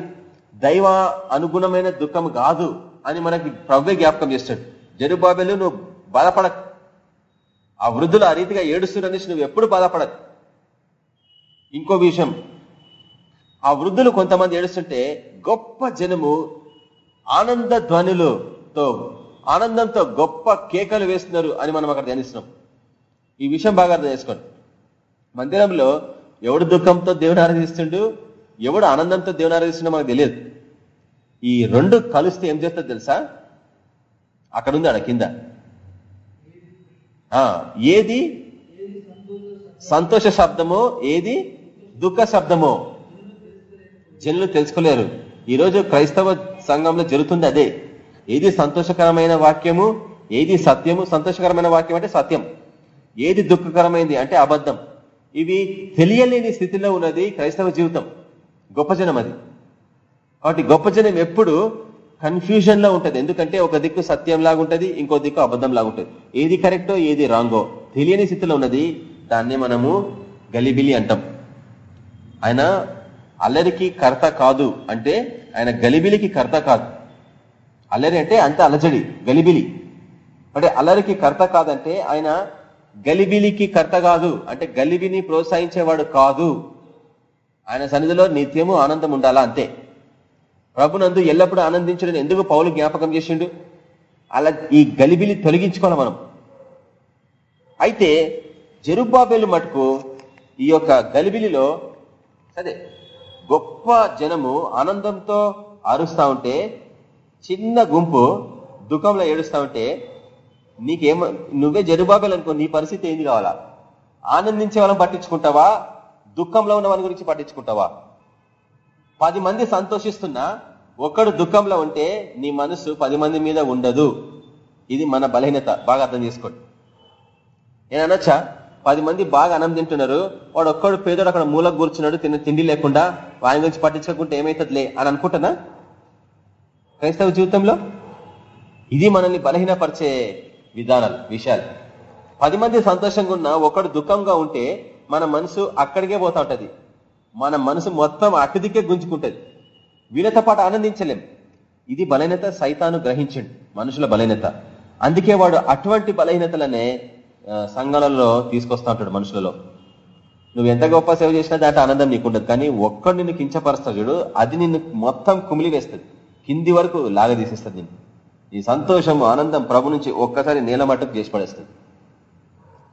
దైవ అనుగుణమైన దుఃఖం కాదు. అని మనకి ప్రవ్వే జ్ఞాపకం చేస్తాడు. జరుబాబెలు నువ్వు బాధపడక. ఆ వృద్ధులు ఆ రీతిగా ఏడుస్తున్నది నువ్వు ఎప్పుడు బాధపడకు. ఇంకో విషయం. ఆ వృద్ధులు కొంతమంది ఏడుస్తుంటే గొప్ప జనము ఆనంద ధ్వనులతో ఆనందంతో గొప్ప కేకలు వేస్తున్నారు అని మనం అక్కడ ధ్యానిస్తున్నాం. ఈ విషయం బాగా అర్థం చేసుకోండి. మందిరంలో ఎవడు దుఃఖంతో దేవుని ఆరాధిస్తుండు ఎవడు ఆనందంతో దేవుని ఆరాధిస్తుండో మనకు తెలియదు. ఈ రెండు కలిస్తే ఏం చేస్తుంది తెలుసా? అక్కడ ఉంది ఆడ కింద. ఏది? సంతోష శబ్దమో ఏది? దుఃఖ శబ్దమో. జనులు తెలుసుకోలేరు. ఈరోజు క్రైస్తవ సంఘంలో జరుగుతుంది అదే. ఏది సంతోషకరమైన వాక్యము? ఏది సత్యము? సంతోషకరమైన వాక్యం అంటే సత్యం. ఏది దుఃఖకరమైంది అంటే అబద్ధం. ఇవి తెలియలేని స్థితిలో ఉన్నది క్రైస్తవ జీవితం. గొప్ప జనం అది. కాబట్టి గొప్ప జనం ఎప్పుడు కన్ఫ్యూజన్లో ఉంటది. ఎందుకంటే ఒక దిక్కు సత్యం లాగా ఉంటది ఇంకో దిక్కు అబద్ధం లాగా ఉంటది. ఏది కరెక్టో ఏది రాంగో తెలియని స్థితిలో ఉన్నది దాన్ని మనము గలిబిలి అంటాం. ఆయన అల్లరికి కర్త కాదు అంటే ఆయన గలిబిలికి కర్త కాదు. అల్లరి అంటే అంత అలజడి గలిబిలి. అంటే అల్లరికి కర్త కాదంటే ఆయన గలిబిలికి కర్త కాదు. అంటే గలిబిని ప్రోత్సహించేవాడు కాదు. ఆయన సన్నిధిలో నిత్యము ఆనందం ఉండాలా? అంతే. ప్రభునందు ఎల్లప్పుడూ ఆనందించడం ఎందుకు పౌలు జ్ఞాపకం చేసిండు? అలా ఈ గలిబిలి తొలగించుకోవాలి మనం. అయితే జరుబాబేలు మటుకు ఈ యొక్క గలిబిలిలో అదే గొప్ప జనము ఆనందంతో అరుస్తా ఉంటే చిన్న గుంపు దుఃఖంలో ఏడుస్తా ఉంటే నీకేమ నువ్వే జరుబాబేలు అనుకో నీ పరిస్థితి ఏంది కావాలా? ఆనందించే వాళ్ళని పట్టించుకుంటావా? దుఃఖంలో ఉన్న వాళ్ళ గురించి పట్టించుకుంటావా? పది మంది సంతోషిస్తున్నా ఒక్కడు దుఃఖంలో ఉంటే నీ మనసు పది మంది మీద ఉండదు. ఇది మన బలహీనత. బాగా అర్థం చేసుకోండి. నేను అనొచ్చా? పది మంది బాగా అన్నం తింటున్నారు వాడు ఒక్కడు పేదోడు అక్కడ మూలకు కూర్చున్నాడు తిన్న తిండి లేకుండా వాని గురించి పట్టించుకుంటే ఏమైతుందిలే అని అనుకుంటున్నా? క్రైస్తవ జీవితంలో ఇది మనల్ని బలహీనపరిచే విధానాలు విషయాలు. పది మంది సంతోషంగా ఉన్నా ఒకడు దుఃఖంగా ఉంటే మన మనసు అక్కడికే పోతా ఉంటది. మన మనసు మొత్తం అటుదికే గుంజుకుంటుంది. వీళ్ళతో పాటు ఆనందించలేం. ఇది బలహీనత సైతాను గ్రహించండి మనుషుల బలహీనత. అందుకే వాడు అటువంటి బలహీనతలనే సంఘాలలో తీసుకొస్తా ఉంటాడు మనుషులలో. నువ్వు ఎంత గొప్ప సేవ చేసినా దాంట్లో ఆనందం నీకుండదు కానీ ఒక్కడు నిన్ను కించపరుస్తాడు చూడు అది నిన్ను మొత్తం కుమిలి వేస్తుంది. కింది వరకు లాగదీసేస్తుంది నిన్ను. ఈ సంతోషం ఆనందం ప్రభు నుంచి ఒక్కసారి నేల మట్టుకు చేసి పడేస్తుంది.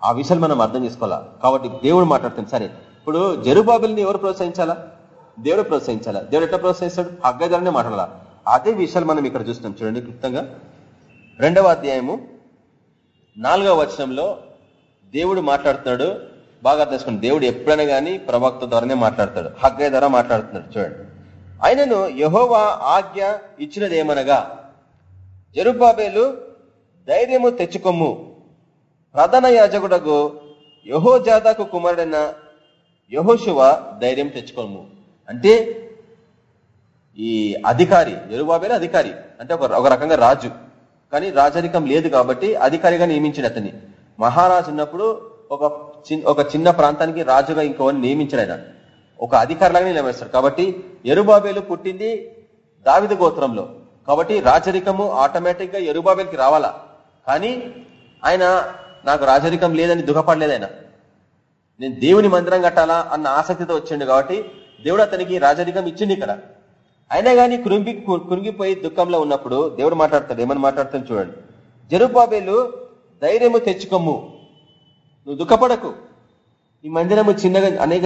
ఆ విషయాలు మనం అర్థం చేసుకోవాలా? కాబట్టి దేవుడు మాట్లాడుతుంది సరే. ఇప్పుడు జరుబాబుల్ని ఎవరు ప్రోత్సహించాలా? దేవుడు ప్రోత్సహించాలా? దేవుడు ఎట్లా ప్రోత్సహిస్తాడు? హగ్గదారనే మాట్లాడాలా? అదే విషయాలు మనం ఇక్కడ చూస్తున్నాం చూడండి క్లుప్తంగా. రెండవ అధ్యాయము నాలుగవ వచనంలో దేవుడు మాట్లాడుతున్నాడు. బాగా అర్థం దేవుడు ఎప్పుడైనా కానీ ప్రవక్త ద్వారానే మాట్లాడతాడు. హగ్గయ ద్వారా మాట్లాడుతున్నాడు. చూడండి. ఆయనను యహోవా ఆజ్ఞ ఇచ్చినదేమనగా జరుబాబేలు ధైర్యము తెచ్చుకొమ్ము. ప్రధాన యాజకుడకు యహోజాదాకు కుమారుడైన యహోశివ ధైర్యం తెచ్చుకోము అంటే ఈ అధికారి ఎరుబాబేనే అధికారి అంటే ఒక ఒక రకంగా రాజు. కానీ రాజరికం లేదు కాబట్టి అధికారిగా నియమించిన అతన్ని. మహారాజు ఉన్నప్పుడు ఒక ఒక చిన్న ప్రాంతానికి రాజుగా ఇంకోని నియమించాడు ఆయన. ఒక అధికారిలాగా నియమిస్తారు కాబట్టి ఎరుబాబేలు పుట్టింది దావిద గోత్రంలో. కాబట్టి రాజరికము ఆటోమేటిక్గా ఎరుబాబేల్కి రావాలా? కానీ ఆయన నాకు రాజరికం లేదని దుఃఖపడలేదు ఆయన. నేను దేవుని మందిరం కట్టాలా అన్న ఆసక్తితో వచ్చిండు కాబట్టి దేవుడు అతనికి రాజరికం ఇచ్చిండు ఇక్కడ. అయినా కానీ కురింగి కురిగిపోయి దుఃఖంలో ఉన్నప్పుడు దేవుడు మాట్లాడతాడు. ఏమని మాట్లాడుతాను చూడండి. జరుబాబేలు ధైర్యము తెచ్చుకోము. నువ్వు దుఃఖపడకు. ఈ మందిరము చిన్నగా అనేక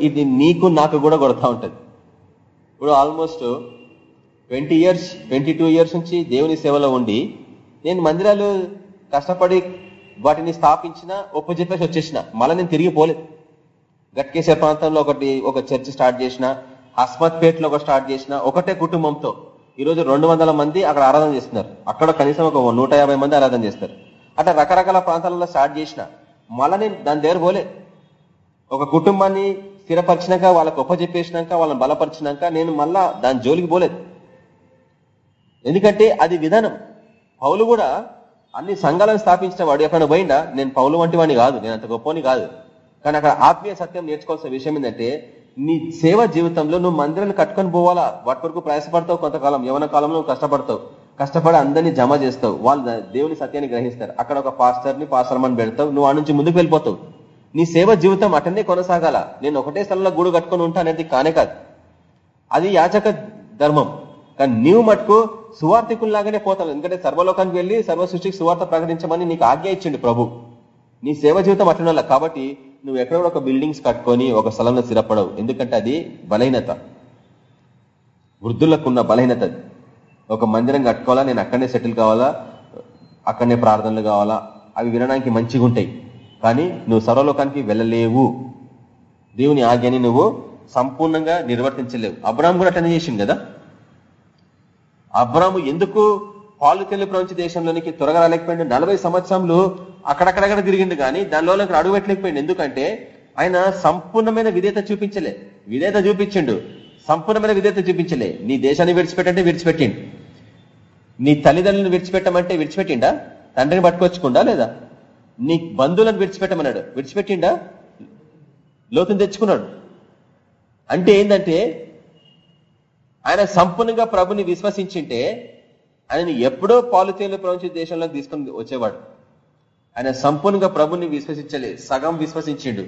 ఇది నీకు నాకు కూడా కొడతా ఉంటుంది. ఇప్పుడు almost twenty years twenty two years నుంచి దేవుని సేవలో ఉండి నేను మందిరాలు కష్టపడి వాటిని స్థాపించిన ఒప్పజెప్పేసి వచ్చేసిన. మళ్ళీ నేను తిరిగి పోలేదు. గట్కేశ్వర ప్రాంతంలో ఒకటి ఒక చర్చ్ స్టార్ట్ చేసిన హస్మత్ పేట్లో ఒక స్టార్ట్ చేసిన ఒకటే కుటుంబంతో. ఈరోజు రెండు వందల మంది అక్కడ ఆరాధన చేస్తున్నారు. అక్కడ కనీసం ఒక నూట యాభై మంది ఆరాధన చేస్తారు. అట్లా రకరకాల ప్రాంతాలలో స్టార్ట్ చేసిన. మళ్ళీ నేను దాని దగ్గర పోలే. ఒక కుటుంబాన్ని స్థిరపరిచినాక వాళ్ళకి ఒప్పజెప్పేసినాక వాళ్ళని బలపరిచినాక నేను మళ్ళా దాని జోలికి పోలేదు. ఎందుకంటే అది విధానం. పౌలు కూడా అన్ని సంఘాలను స్థాపించిన వాడు ఎక్కడ పోయిండా? నేను పౌలు వంటి వాడిని కాదు నేను అంత గొప్పని కాదు. కానీ అక్కడ ఆత్మీయ సత్యం నేర్చుకోవాల్సిన విషయం ఏంటంటే నీ సేవ జీవితంలో నువ్వు మందిరాన్ని కట్టుకొని పోవాలా? వాటి వరకు ప్రయాసపడతావు కొంతకాలం యవన కాలంలో నువ్వు కష్టపడతావు. కష్టపడి అందరినీ జమ చేస్తావు. వాళ్ళు దేవుని సత్యాన్ని గ్రహిస్తారు. అక్కడ ఒక పాస్టర్ని పాస్టర్మని పెడతావు. నువ్వు ఆ నుంచి ముందుకు వెళ్ళిపోతావు. నీ సేవ జీవితం అటనే కొనసాగాల. నేను ఒకటే స్థలంలో గూడు కట్టుకొని ఉంటా అనేది కానే కాదు. అది యాచక ధర్మం. కానీ నీవు మటుకు సువార్థికుల్లాగానే పోతావు. ఎందుకంటే సర్వలోకానికి వెళ్ళి సర్వ సృష్టికి సువార్త ప్రకటించమని నీకు ఆజ్ఞ ఇచ్చిండు ప్రభు. నీ సేవ జీవితం అట్లనే కాబట్టి నువ్వు ఎక్కడ కూడా ఒక బిల్డింగ్స్ కట్టుకొని ఒక స్థలంలో స్థిరపడవు. ఎందుకంటే అది బలహీనత. వృద్ధులకు ఉన్న బలహీనత ఒక మందిరం కట్టుకోవాలా నేను అక్కడనే సెటిల్ కావాలా అక్కడనే ప్రార్థనలు కావాలా అవి వినడానికి మంచిగా ఉంటాయి. కానీ నువ్వు సర్వలోకానికి వెళ్ళలేవు. దేవుని ఆజ్ఞని నువ్వు సంపూర్ణంగా నిర్వర్తించలేవు. అబ్రామ్ కూడా అట్లనే చేసింది కదా? అబ్రాము ఎందుకు పాలుకెళ్ళి ప్రపంచ దేశంలోనికి త్వరగా రాలేకపోయిండు? నలభై సంవత్సరంలో అక్కడక్కడక్కడ తిరిగిండు కానీ దానిలోకి అడుగు పెట్టలేకపోయిండు. ఎందుకంటే ఆయన సంపూర్ణమైన విధేత చూపించలే. విధేత చూపించిండు. సంపూర్ణమైన విధేత చూపించలే. నీ దేశాన్ని విడిచిపెట్టంటే విడిచిపెట్టిండు. నీ తల్లిదండ్రులను విడిచిపెట్టమంటే విడిచిపెట్టిండా? తండ్రిని పట్టుకొచ్చుకుండా లేదా? నీ బంధువులను విడిచిపెట్టమన్నాడు. విడిచిపెట్టిండా? లోతుని తెచ్చుకున్నాడు. అంటే ఏంటంటే ఆయన సంపూర్ణంగా ప్రభుని విశ్వసించింటే ఆయన ఎప్పుడో పాలుతేలు ప్రపంచ దేశంలోకి తీసుకుని వచ్చేవాడు. ఆయన సంపూర్ణంగా ప్రభుని విశ్వసించలే సగం విశ్వసించిండు.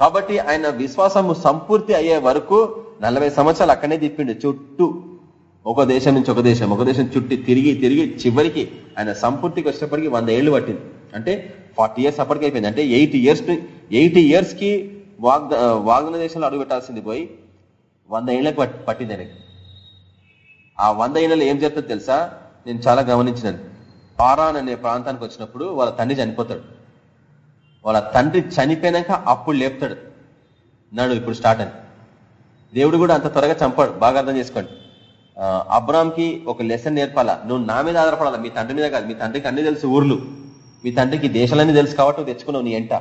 కాబట్టి ఆయన విశ్వాసము సంపూర్తి అయ్యే వరకు నలభై సంవత్సరాలు అక్కడనే తిప్పిండు చుట్టూ. ఒక దేశం నుంచి ఒక దేశం ఒక దేశం చుట్టి తిరిగి తిరిగి చివరికి ఆయన సంపూర్తికి వచ్చేప్పటికి వంద ఏళ్ళు పట్టింది. అంటే ఫార్టీ ఇయర్స్ అప్పటికి అయిపోయింది. అంటే ఎయిటీ ఇయర్స్ ఎయిటీ ఇయర్స్కి వాగ్ద వాగ్న దేశంలో అడుగు పెట్టాల్సింది పోయి వంద ఏళ్ళకి పట్టింది ఆయనకి. ఆ వంద ఏళ్ళలో ఏం జరుగుతుందో తెలుసా? నేను చాలా గమనించినాను పారాన్ అనే ప్రాంతానికి వచ్చినప్పుడు వాళ్ళ తండ్రి చనిపోతాడు. వాళ్ళ తండ్రి చనిపోయినాక అప్పుడు లేపుతాడు. నాడు ఇప్పుడు స్టార్ట్ అని దేవుడు కూడా అంత త్వరగా చంపాడు. బాగా అర్థం చేసుకోండి. ఆ, అబ్రామ్కి ఒక లెసన్ నేర్పాలా? నువ్వు నా మీద ఆధారపడాలా? మీ తండ్రి మీద కాదు. మీ తండ్రికి అన్ని తెలుసు ఊర్లు. మీ తండ్రికి దేశాలన్నీ తెలుసు కాబట్టి నువ్వు తెచ్చుకున్నావు నీ ఎంట.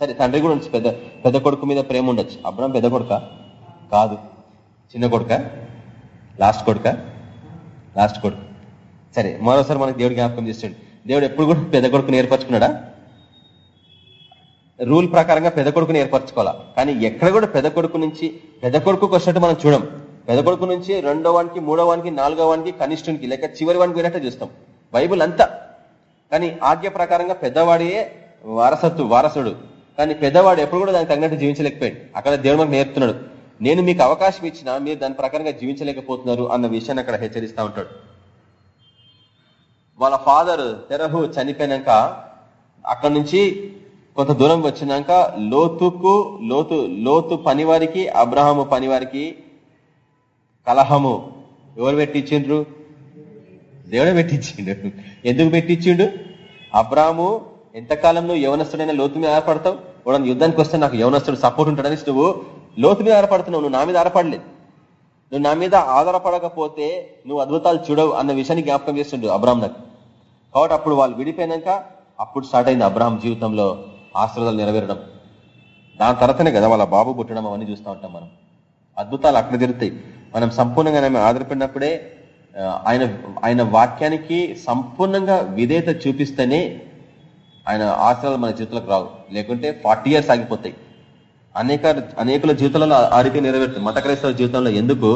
సరే తండ్రి కూడా ఉండొచ్చు. పెద్ద పెద్ద కొడుకు మీద ప్రేమ ఉండొచ్చు. అబ్రామ్ పెద్ద కొడుక? కాదు. చిన్న కొడుక? లాస్ట్ కొడుక లాస్ట్ కొడుకు సరే మరోసారి మనకి దేవుడు జ్ఞాపకం చేస్తాడు. దేవుడు ఎప్పుడు కూడా పెద్ద కొడుకుని ఏర్పరచుకున్నాడా? రూల్ ప్రకారంగా పెద్ద కొడుకుని ఏర్పరచుకోవాలా? కానీ ఎక్కడ కూడా పెద్ద కొడుకు నుంచి పెద్ద కొడుకుకి వచ్చినట్టు మనం చూడం. పెద్ద కొడుకు నుంచి రెండో వానికి మూడో వానికి నాలుగో వానికి కనిష్ఠునికి లేక చివరి వానికి పోయినట్టు చూస్తాం. బైబుల్ అంతా. కానీ ఆజ్ఞ ప్రకారంగా పెద్దవాడే వారసత్తు వారసుడు. కానీ పెద్దవాడు ఎప్పుడు కూడా దానికి తగినట్టు జీవించలేకపోయాడు. అక్కడ దేవుడు మనకు నేర్పుతున్నాడు. నేను మీకు అవకాశం ఇచ్చినా మీరు దాని ప్రకారంగా జీవించలేకపోతున్నారు అన్న విషయాన్ని అక్కడ హెచ్చరిస్తూ ఉంటాడు. వాళ్ళ ఫాదర్ తెరహు చనిపోయినాక అక్కడ నుంచి కొంత దూరం వచ్చినాక లోతుకు లోతు లోతు పనివారికి అబ్రహము పనివారికి కలహము ఎవరు పెట్టించిండ్రు? దేవుడే పెట్టించిండు. ఎందుకు పెట్టించిండు? అబ్రాము ఎంతకాలం నువ్వు యవనస్తుడైనా లోతు మీద ఆధారపడతావు? వాడు యుద్ధానికి వస్తే నాకు యవనస్తుడు సపోర్ట్ ఉంటాడని నువ్వు లోతు మీద ఆధారపడుతున్నావు నువ్వు నా మీద ఆధారపడలేదు. నువ్వు నా మీద ఆధారపడకపోతే నువ్వు అద్భుతాలు చూడవు అన్న విషయాన్ని జ్ఞాపకం చేస్తుండు అబ్రాహ్మ నాకు కాబట్టి అప్పుడు వాళ్ళు విడిపోయినాక అప్పుడు స్టార్ట్ అయింది అబ్రహాం జీవితంలో ఆశ్రదాలు నెరవేరడం. దాని తర్వాతనే కదా వాళ్ళ బాబు పుట్టడం అవన్నీ చూస్తూ ఉంటాం మనం. అద్భుతాలు అక్కడ జరుగుతాయి. మనం సంపూర్ణంగా ఆమె ఆధారపడినప్పుడే ఆయన ఆయన వాక్యానికి సంపూర్ణంగా విధేయత చూపిస్తేనే ఆయన ఆశ్రయాలు మన చేతులకు రావు. లేకుంటే ఫార్టీ ఇయర్స్ ఆగిపోతాయి. అనేక అనేకుల జీవితాలలో ఆ రీతి నెరవేరుతుంది. మత క్రైస్తవ జీవితంలో ఎందుకు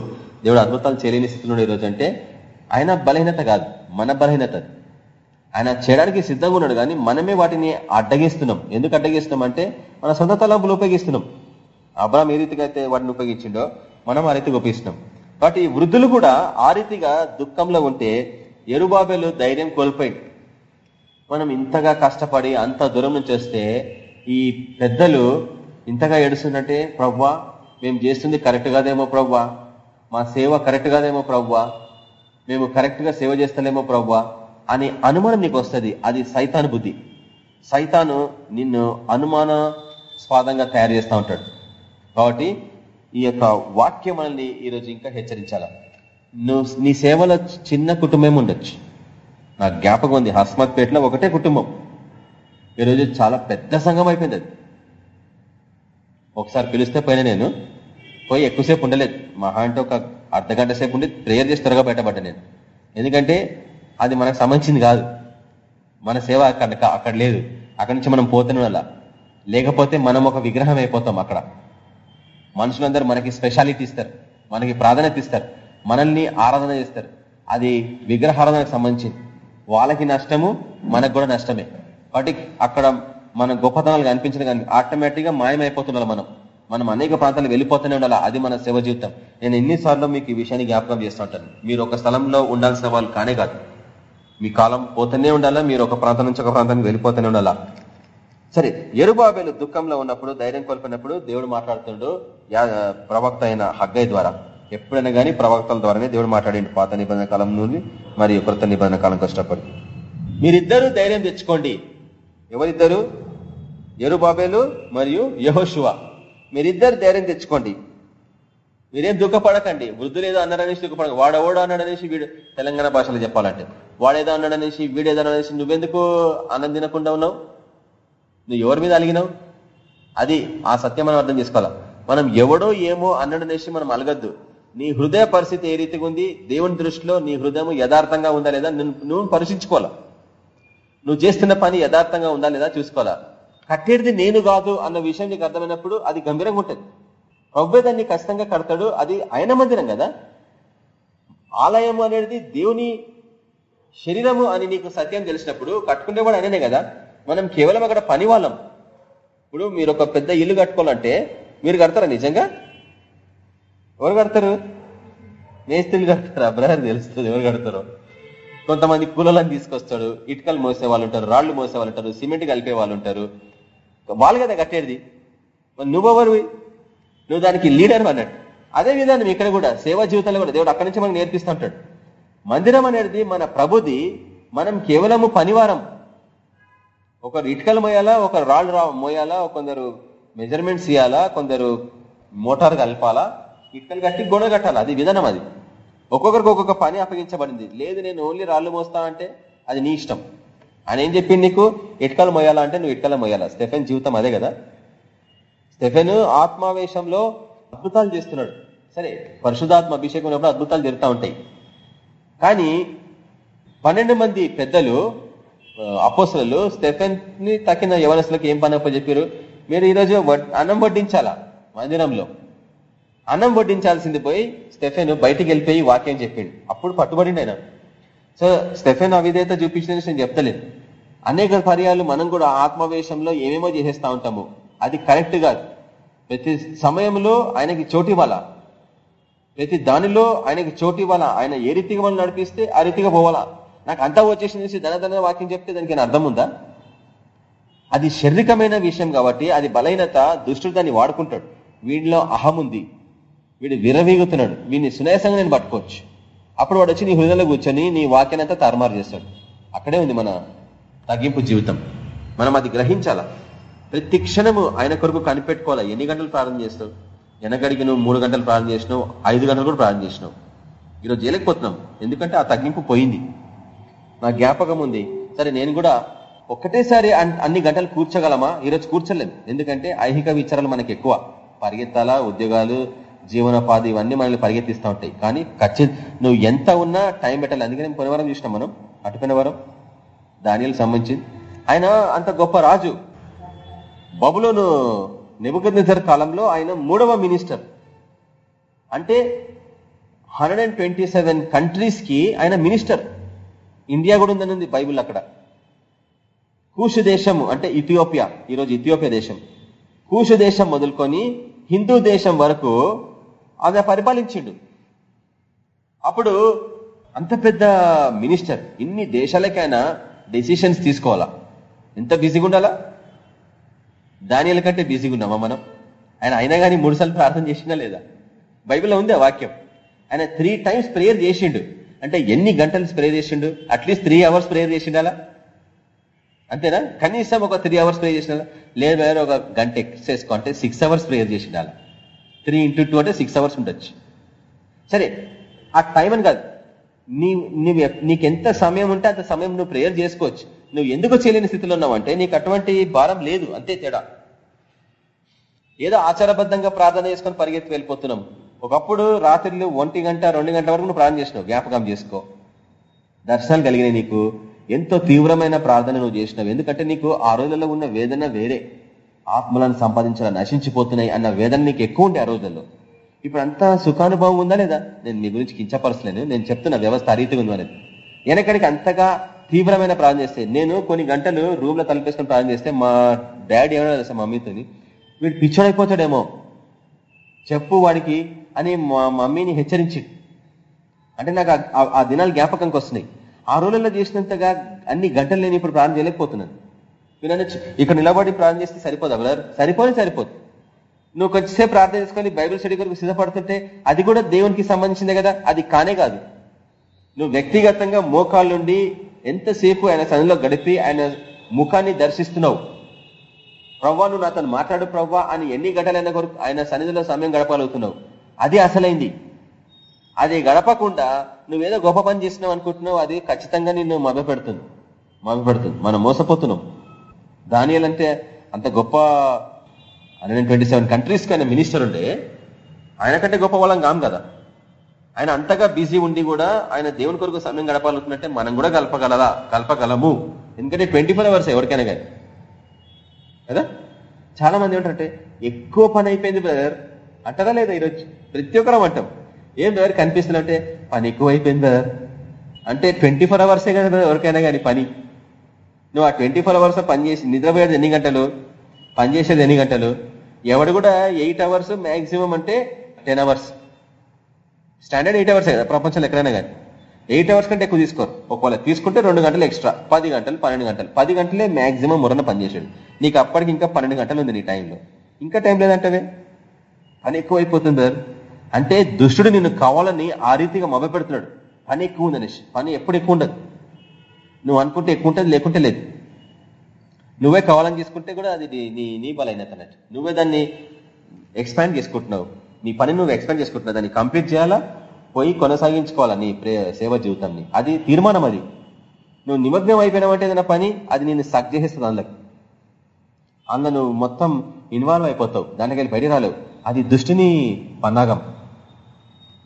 దేవుడు అద్భుతాలు చేయలేని స్థితిలో ఈరోజు రోజు అంటే ఆయన బలహీనత కాదు మన బలహీనత ఆయన చేయడానికి సిద్ధంగా ఉన్నాడు కానీ మనమే వాటిని అడ్డగిస్తున్నాం. ఎందుకు అడ్డగిస్తున్నాం అంటే మన సొంత తలంపులు ఉపయోగిస్తున్నాం. అబ్రామ్ ఏ రీతిగా అయితే వాటిని ఉపయోగించిండో మనం ఆ రీతిగా ఉపయోగిస్తున్నాం. కాబట్టి ఈ వృద్ధులు కూడా ఆ రీతిగా దుఃఖంలో ఉంటే ఎరుబాబేలు ధైర్యం కోల్పోయింది. మనం ఇంతగా కష్టపడి అంత దూరం నుంచి వస్తే ఈ పెద్దలు ఇంతగా ఏడుస్తుందంటే ప్రవ్వా మేము చేస్తుంది కరెక్ట్ కాదేమో ప్రవ్వా. మా సేవ కరెక్ట్ కాదేమో ప్రవ్వా. మేము కరెక్ట్గా సేవ చేస్తలేమో ప్రవ్వా. అని అనుమానం నీకు వస్తుంది. అది సైతాను బుద్ధి. సైతాను నిన్ను అనుమానాస్పాదంగా తయారు చేస్తూ ఉంటాడు. కాబట్టి ఈ యొక్క వాక్యం మనల్ని ఈరోజు ఇంకా హెచ్చరించాల? నువ్వు నీ సేవలో చిన్న కుటుంబం ఉండొచ్చు. నాకు జ్ఞాపకం ఉంది. హస్మత్పేటలో ఒకటే కుటుంబం. ఈరోజు చాలా పెద్ద సంఘం అయిపోయింది అది. ఒకసారి పిలిస్తే పోయినా నేను. పోయి ఎక్కువసేపు ఉండలేదు. మహా అంటే ఒక అర్ధ గంట సేపు ఉండి ప్రేయర్ చేసి త్వరగా బయటపడ్డా నేను. ఎందుకంటే అది మనకు సంబంధించింది కాదు. మన సేవ అక్కడ అక్కడ లేదు. అక్కడి నుంచి మనం పోతున్న లేకపోతే మనం ఒక విగ్రహం అయిపోతాం అక్కడ. మనుషులందరూ మనకి స్పెషాలిటీ ఇస్తారు. మనకి ప్రాధాన్యత ఇస్తారు. మనల్ని ఆరాధన చేస్తారు. అది విగ్రహారాధనకు సంబంధించింది. వాళ్ళకి నష్టము మనకు కూడా నష్టమే. కాబట్టి అక్కడ మన గొప్పతనాలు కనిపించడం కానీ ఆటోమేటిక్గా మాయమైపోతుండాలి మనం. మనం అనేక ప్రాంతాలు వెళ్ళిపోతూనే ఉండాలి. అది మన సేవ జీవితం. నేను ఎన్నిసార్లు మీకు ఈ విషయాన్ని జ్ఞాపకం చేస్తుంటాను. మీరు ఒక స్థలంలో ఉండాల్సిన వాళ్ళు కానే కాదు. మీ కాలం పోతూనే ఉండాలా? మీరు ఒక ప్రాంతం నుంచి ఒక ప్రాంతానికి వెళ్ళిపోతూనే ఉండాలా? సరే ఎరుబాబేలు దుఃఖంలో ఉన్నప్పుడు ధైర్యం కోల్పోయినప్పుడు దేవుడు మాట్లాడుతుండు యా- ప్రవక్త అయిన హగ్గయ్య ద్వారా. ఎప్పుడైనా కానీ ప్రవక్తల ద్వారానే దేవుడు మాట్లాడండి. పాత నిబంధన కాలం నుండి మరియు కృత నిబంధన కాలం కష్టపడి. మీరిద్దరూ ధైర్యం తెచ్చుకోండి. ఎవరిద్దరు? ఎరుబాబేలు మరియు యహోశువ మీరిద్దరు ధైర్యం తెచ్చుకోండి. మీరేం దుఃఖపడకండి. వృద్ధులు ఏదో అన్నారనేసి దుఃఖపడక వాడెవడో అన్నాడనేసి వీడు తెలంగాణ భాషలో చెప్పాలంటే. వాడేదో అన్నాడనేసి వీడేదో అన్నాడనేసి నువ్వెందుకు ఆనందినకుండా ఉన్నావు? నువ్వు ఎవరి మీద అలిగినావు? అది ఆ సత్యం మనం అర్థం చేసుకోవాలా. మనం ఎవడో ఏమో అన్నడనేసి మనం అలగద్దు. నీ హృదయ పరిస్థితి ఏ రీతిగా ఉంది? దేవుని దృష్టిలో నీ హృదయం యథార్థంగా ఉందా లేదా? నువ్వు నువ్వు పరీక్షించుకోవాలా నువ్వు చేస్తున్న పని యథార్థంగా ఉందా లేదా చూసుకోవాలా. కట్టేది నేను కాదు అన్న విషయం నీకు అర్థమైనప్పుడు అది గంభీరంగా ఉంటుంది. ప్రవ్వే దాన్ని ఖచ్చితంగా కడతాడు అది ఆయన మందిరం కదా? ఆలయం అనేది దేవుని శరీరము అని నీకు సత్యం తెలిసినప్పుడు కట్టుకునేవాడు ఆయననే కదా? మనం కేవలం అక్కడ పని వాళ్ళం. ఇప్పుడు మీరు ఒక పెద్ద ఇల్లు కట్టుకోవాలంటే మీరు కడతారా నిజంగా? ఎవరు కడతారు? మేస్త్రీలు కడతారా? బ్రదర్ తెలుస్తుంది ఎవరు కడతారు. కొంతమంది కూలలను తీసుకొస్తాడు ఇటుకలు మోసే వాళ్ళు ఉంటారు రాళ్ళు మోసే వాళ్ళు ఉంటారు సిమెంట్ కలిపే వాళ్ళు ఉంటారు. వాళ్ళు కదా కట్టేది. మరి నువ్వెవరు నువ్వు దానికి లీడర్ అన్నట్టు. అదే విధానం ఇక్కడ కూడా సేవా జీవితంలో కూడా. దేవుడు అక్కడి నుంచి మనకు నేర్పిస్తూ ఉంటాడు మందిరం అనేది మన ప్రభుది మనం కేవలము పనివారం. ఒకరు ఇటుకలు మోయాలా ఒకరు రాళ్ళు రా మోయాలా కొందరు మెజర్మెంట్స్ ఇవ్వాలా కొందరు మోటార్ కలపాలా ఇటుకలు కట్టి గొడవ కట్టాలి? అది విధానం అది. ఒక్కొక్కరికి ఒక్కొక్క పని అప్పగించబడింది. లేదు నేను ఓన్లీ రాళ్ళు మోస్తా అంటే అది నీ ఇష్టం. ఆయన ఏం చెప్పింది నీకు? ఇటుకలు మొయ్యాలా అంటే నువ్వు ఇటుకలు మొయ్యాలా? స్టెఫెన్ జీవితం అదే కదా? స్టెఫెన్ ఆత్మావేశంలో అద్భుతాలు చేస్తున్నాడు. సరే పరిశుధాత్మ అభిషేకం ఉన్నప్పుడు అద్భుతాలు జరుగుతూ ఉంటాయి. కానీ పన్నెండు మంది పెద్దలు అపోసలు స్టెఫెన్ని తక్కిన యవనస్తులకు ఏం పని చెప్పారు మీరు ఈరోజు అన్నం వడ్డించాలా మందిరంలో? అన్నం వడ్డించాల్సింది పోయి స్టెఫెన్ బయటికి వెళ్ళిపోయి వాక్యం చెప్పిండు. అప్పుడు పట్టుబడిండు ఆయన. సో స్టెఫెన్ అవిధేత చూపించిన నేను చెప్తలేదు. అనేక పర్యాలు మనం కూడా ఆత్మవేశంలో ఏమేమో చేసేస్తా ఉంటాము. అది కరెక్ట్ కాదు. ప్రతి సమయంలో ఆయనకి చోటు ప్రతి దానిలో ఆయనకి చోటు ఆయన ఏ రీతిగా మనం నడిపిస్తే ఆ రీతిగా పోవాలా? నాకు అంతా వచ్చేసింది ధనధన వాక్యం చెప్తే దానికి అర్థం ఉందా? అది శారీరకమైన విషయం కాబట్టి అది బలహీనత దుష్టుడు దాన్ని వాడుకుంటాడు. వీడిలో అహం ఉంది. వీడు విరవీగుతున్నాడు వీడిని సునాయాసంగా నేను పట్టుకోవచ్చు. అప్పుడు వాడు వచ్చి నీ హృదయంలో కూర్చొని నీ వాక్యానంతా తారుమారు చేస్తాడు. అక్కడే ఉంది మన తగ్గింపు జీవితం. మనం అది గ్రహించాలా? ప్రతి క్షణము ఆయన కొరకు కనిపెట్టుకోవాలా? ఎన్ని గంటలు ప్రారంభం చేస్తావు? వెనకడికి నువ్వు మూడు గంటలు ప్రారంభం చేసినావు ఐదు గంటలు కూడా ప్రారంభం చేసినావు. ఈరోజు చేయలేకపోతున్నాం ఎందుకంటే ఆ తగ్గింపు పోయింది. నా జ్ఞాపకం ఉంది. సరే నేను కూడా ఒక్కటేసారి అన్ని గంటలు కూర్చోగలమా? ఈరోజు కూర్చోలేదు ఎందుకంటే ఐహిక విచారాలు మనకి ఎక్కువ పరిగెత్తాలా? ఉద్యోగాలు జీవనోపాధి ఇవన్నీ మనల్ని పరిగెత్తిస్తూ ఉంటాయి. కానీ ఖచ్చిత నువ్వు ఎంత ఉన్నా టైం పెట్టాలి. అందుకని పోయినవరం చూసినాం మనం. అటుపోయిన వరం. దానిలకు సంబంధించి. ఆయన అంత గొప్ప రాజు. బబులోను నిబద్నజర్ కాలంలో ఆయన మూడవ మినిస్టర్. అంటే హండ్రెడ్ అండ్ ట్వంటీ సెవెన్ కంట్రీస్కి ఆయన మినిస్టర్. ఇండియా కూడా ఉందని బైబుల్ అక్కడ. కూషు దేశము అంటే ఇథియోపియా. ఈరోజు ఇథియోపియా దేశం. కూషు దేశం మొదలుకొని హిందూ దేశం వరకు ఆమె పరిపాలించిండు. అప్పుడు అంత పెద్ద మినిస్టర్ ఇన్ని దేశాలకైనా డెసిషన్స్ తీసుకోవాలా? ఎంత బిజీగా ఉండాలా? దానిల కంటే బిజీగా ఉన్నామా మనం? ఆయన అయినా కానీ మూడుసార్లు ప్రార్థన చేసినా లేదా? బైబిల్లో ఉంది ఆ వాక్యం. ఆయన త్రీ టైమ్స్ ప్రేయర్ చేసిండు. అంటే ఎన్ని గంటలు ప్రేయర్ చేసిండు? At least three hours prayer చేసిండాలా? అంతేనా? కనీసం ఒక త్రీ అవర్స్ ప్రేయర్ చేసిన లేదు వేరే ఒక గంట ఎక్సెస్ అంటే సిక్స్ అవర్స్ ప్రేయర్ చేసిండాలా? త్రీ ఇంటూ టూ అంటే సిక్స్ అవర్స్ ఉండొచ్చు. సరే ఆ టైం అని కాదు. నీ నువ్వు నీకెంత సమయం ఉంటే అంత సమయం నువ్వు ప్రేయర్ చేసుకోవచ్చు. నువ్వు ఎందుకు చేయలేని స్థితిలో ఉన్నావు అంటే నీకు అటువంటి భారం లేదు అంతే తేడా. ఏదో ఆచారబద్ధంగా ప్రార్థన చేసుకొని పరిగెత్తి వెళ్ళిపోతున్నాం. ఒకప్పుడు రాత్రిలో ఒంటి గంట రెండు గంటల వరకు నువ్వు ప్రార్థన చేసినావు జ్ఞాపకం చేసుకో. దర్శనాలు కలిగినాయి నీకు. ఎంతో తీవ్రమైన ప్రార్థన నువ్వు చేసినావు. ఎందుకంటే నీకు ఆ రోజుల్లో ఉన్న వేదన వేరే. ఆత్మలను సంపాదించాలని నశించిపోతున్నాయి అన్న వేదన నీకు ఎక్కువ ఉండే ఆ రోజుల్లో. ఇప్పుడు అంతా సుఖానుభవం ఉందా లేదా? నేను మీ గురించి కించపరచలేను నేను చెప్తున్న వ్యవస్థ అరీతిగా ఉందా లేదు? వెనకడికి అంతగా తీవ్రమైన ప్రార్థన చేస్తే నేను కొన్ని గంటలు రూమ్లో తలపేసుకొని ప్రార్థన చేస్తే మా డాడీ ఏమైనా తెలుసా మమ్మీతోని? వీడు పిచ్చోడైపోతాడేమో. చెప్పు వాడికి అని మా మమ్మీని హెచ్చరించి. అంటే నాకు ఆ దినాలు జ్ఞాపకంకి వస్తున్నాయి. ఆ రోజుల్లో చేసినంతగా అన్ని గంటలు నేను ఇప్పుడు ప్రార్థన చేయలేకపోతున్నాను. వినండి ఇక్కడ నిలబడి ప్రార్థన చేస్తే సరిపోదా బ్రదర్ సరిపోని సరిపోదు. నువ్వు కొంచెంసేపు ప్రార్థన చేసుకొని బైబిల్ స్టడీ కొరకు సిద్ధపడుతుంటే అది కూడా దేవునికి సంబంధించిందే కదా అది కానే కాదు. నువ్వు వ్యక్తిగతంగా మోకాళ్ళుండి ఎంతసేపు ఆయన సన్నిలో గడిపి ఆయన ముఖాన్ని దర్శిస్తున్నావు? ప్రవ్వా నువ్వు అతను మాట్లాడు ప్రవ్వా అని ఎన్ని గంటలైన కొరకు ఆయన సన్నిధిలో సమయం గడపగలుగుతున్నావు అది అసలైంది. అది గడపకుండా నువ్వేదో గొప్ప పని చేసినావు అనుకుంటున్నావు అది ఖచ్చితంగా నిన్ను మభ్యపెడుతుంది. మభ్యపెడుతుంది. మనం మోసపోతున్నాం. దానియల్ అంటే అంత గొప్ప హండ్రెడ్ ట్వంటీ సెవెన్ కంట్రీస్ ఆయన మినిస్టర్ ఉండే ఆయన కంటే గొప్ప వాళ్ళం కాం కదా. ఆయన అంతగా బిజీ ఉండి కూడా ఆయన దేవుని కొరకు సమయం గడపాలనుకున్నట్టే మనం కూడా కలపగలదా కలపగలము. ఎందుకంటే ట్వంటీ ఫోర్ అవర్స్ ఎవరికైనా కానీ. కదా? చాలా మంది ఏమంటారంటే ఎక్కువ పని అయిపోయింది బ్రదర్ అంటారా లేదా ఈరోజు? ప్రతి ఒక్కరం అంటాం. ఏం బ్రదర్ కనిపిస్తుందంటే పని ఎక్కువ అయిపోయింది బ్రదర్ అంటే ట్వంటీ ఫోర్ అవర్సే కదా ఎవరికైనా కానీ పని. నువ్వు ఆ ట్వంటీ ఫోర్ అవర్స్ పనిచేసి నిద్రపోయేది ఎన్ని గంటలు? పని చేసేది ఎన్ని గంటలు? ఎవడు కూడా ఎయిట్ అవర్స్ మ్యాక్సిమం అంటే ten hours. Standard eight hours కదా ప్రపంచంలో ఎక్కడైనా కానీ. ఎయిట్ అవర్స్ కంటే ఎక్కువ తీసుకోరు. ఒకవేళ తీసుకుంటే రెండు గంటలు ఎక్స్ట్రా. పది గంటలు పన్నెండు గంటలు. పది గంటలే మాక్సిమం మురణ పనిచేసాడు నీకు అప్పటికి ఇంకా పన్నెండు గంటలు ఉంది నీ టైంలో. ఇంకా టైం లేదంటే పని ఎక్కువ అయిపోతుంది సార్. అంటే దుష్టుడు నిన్ను కావాలని ఆ రీతిగా మొబ పెడుతున్నాడు పని ఎక్కువ ఉంది పని ఎప్పుడు ఎక్కువ ఉండదు. నువ్వు అనుకుంటే ఎక్కువ ఉంటుంది లేకుంటే లేదు. నువ్వే కావాలని చేసుకుంటే కూడా అది నీ నీ బలైనత అన్నట్టు. నువ్వే దాన్ని ఎక్స్పాండ్ చేసుకుంటున్నావు. నీ పని నువ్వు ఎక్స్పాండ్ చేసుకుంటున్నావు. దాన్ని కంప్లీట్ చేయాలా? పోయి కొనసాగించుకోవాలా నీ సేవ జీవితాన్ని. అది తీర్మానం అది. నువ్వు నిమగ్నం అయిపోయినావంటే ఏదైనా పని అది నేను సక్ చేసేస్తుంది అందులో అందులో నువ్వు మొత్తం ఇన్వాల్వ్ అయిపోతావు. దానికి వెళ్ళి బయట రాలేవు. అది దుష్టిని పన్నాగం.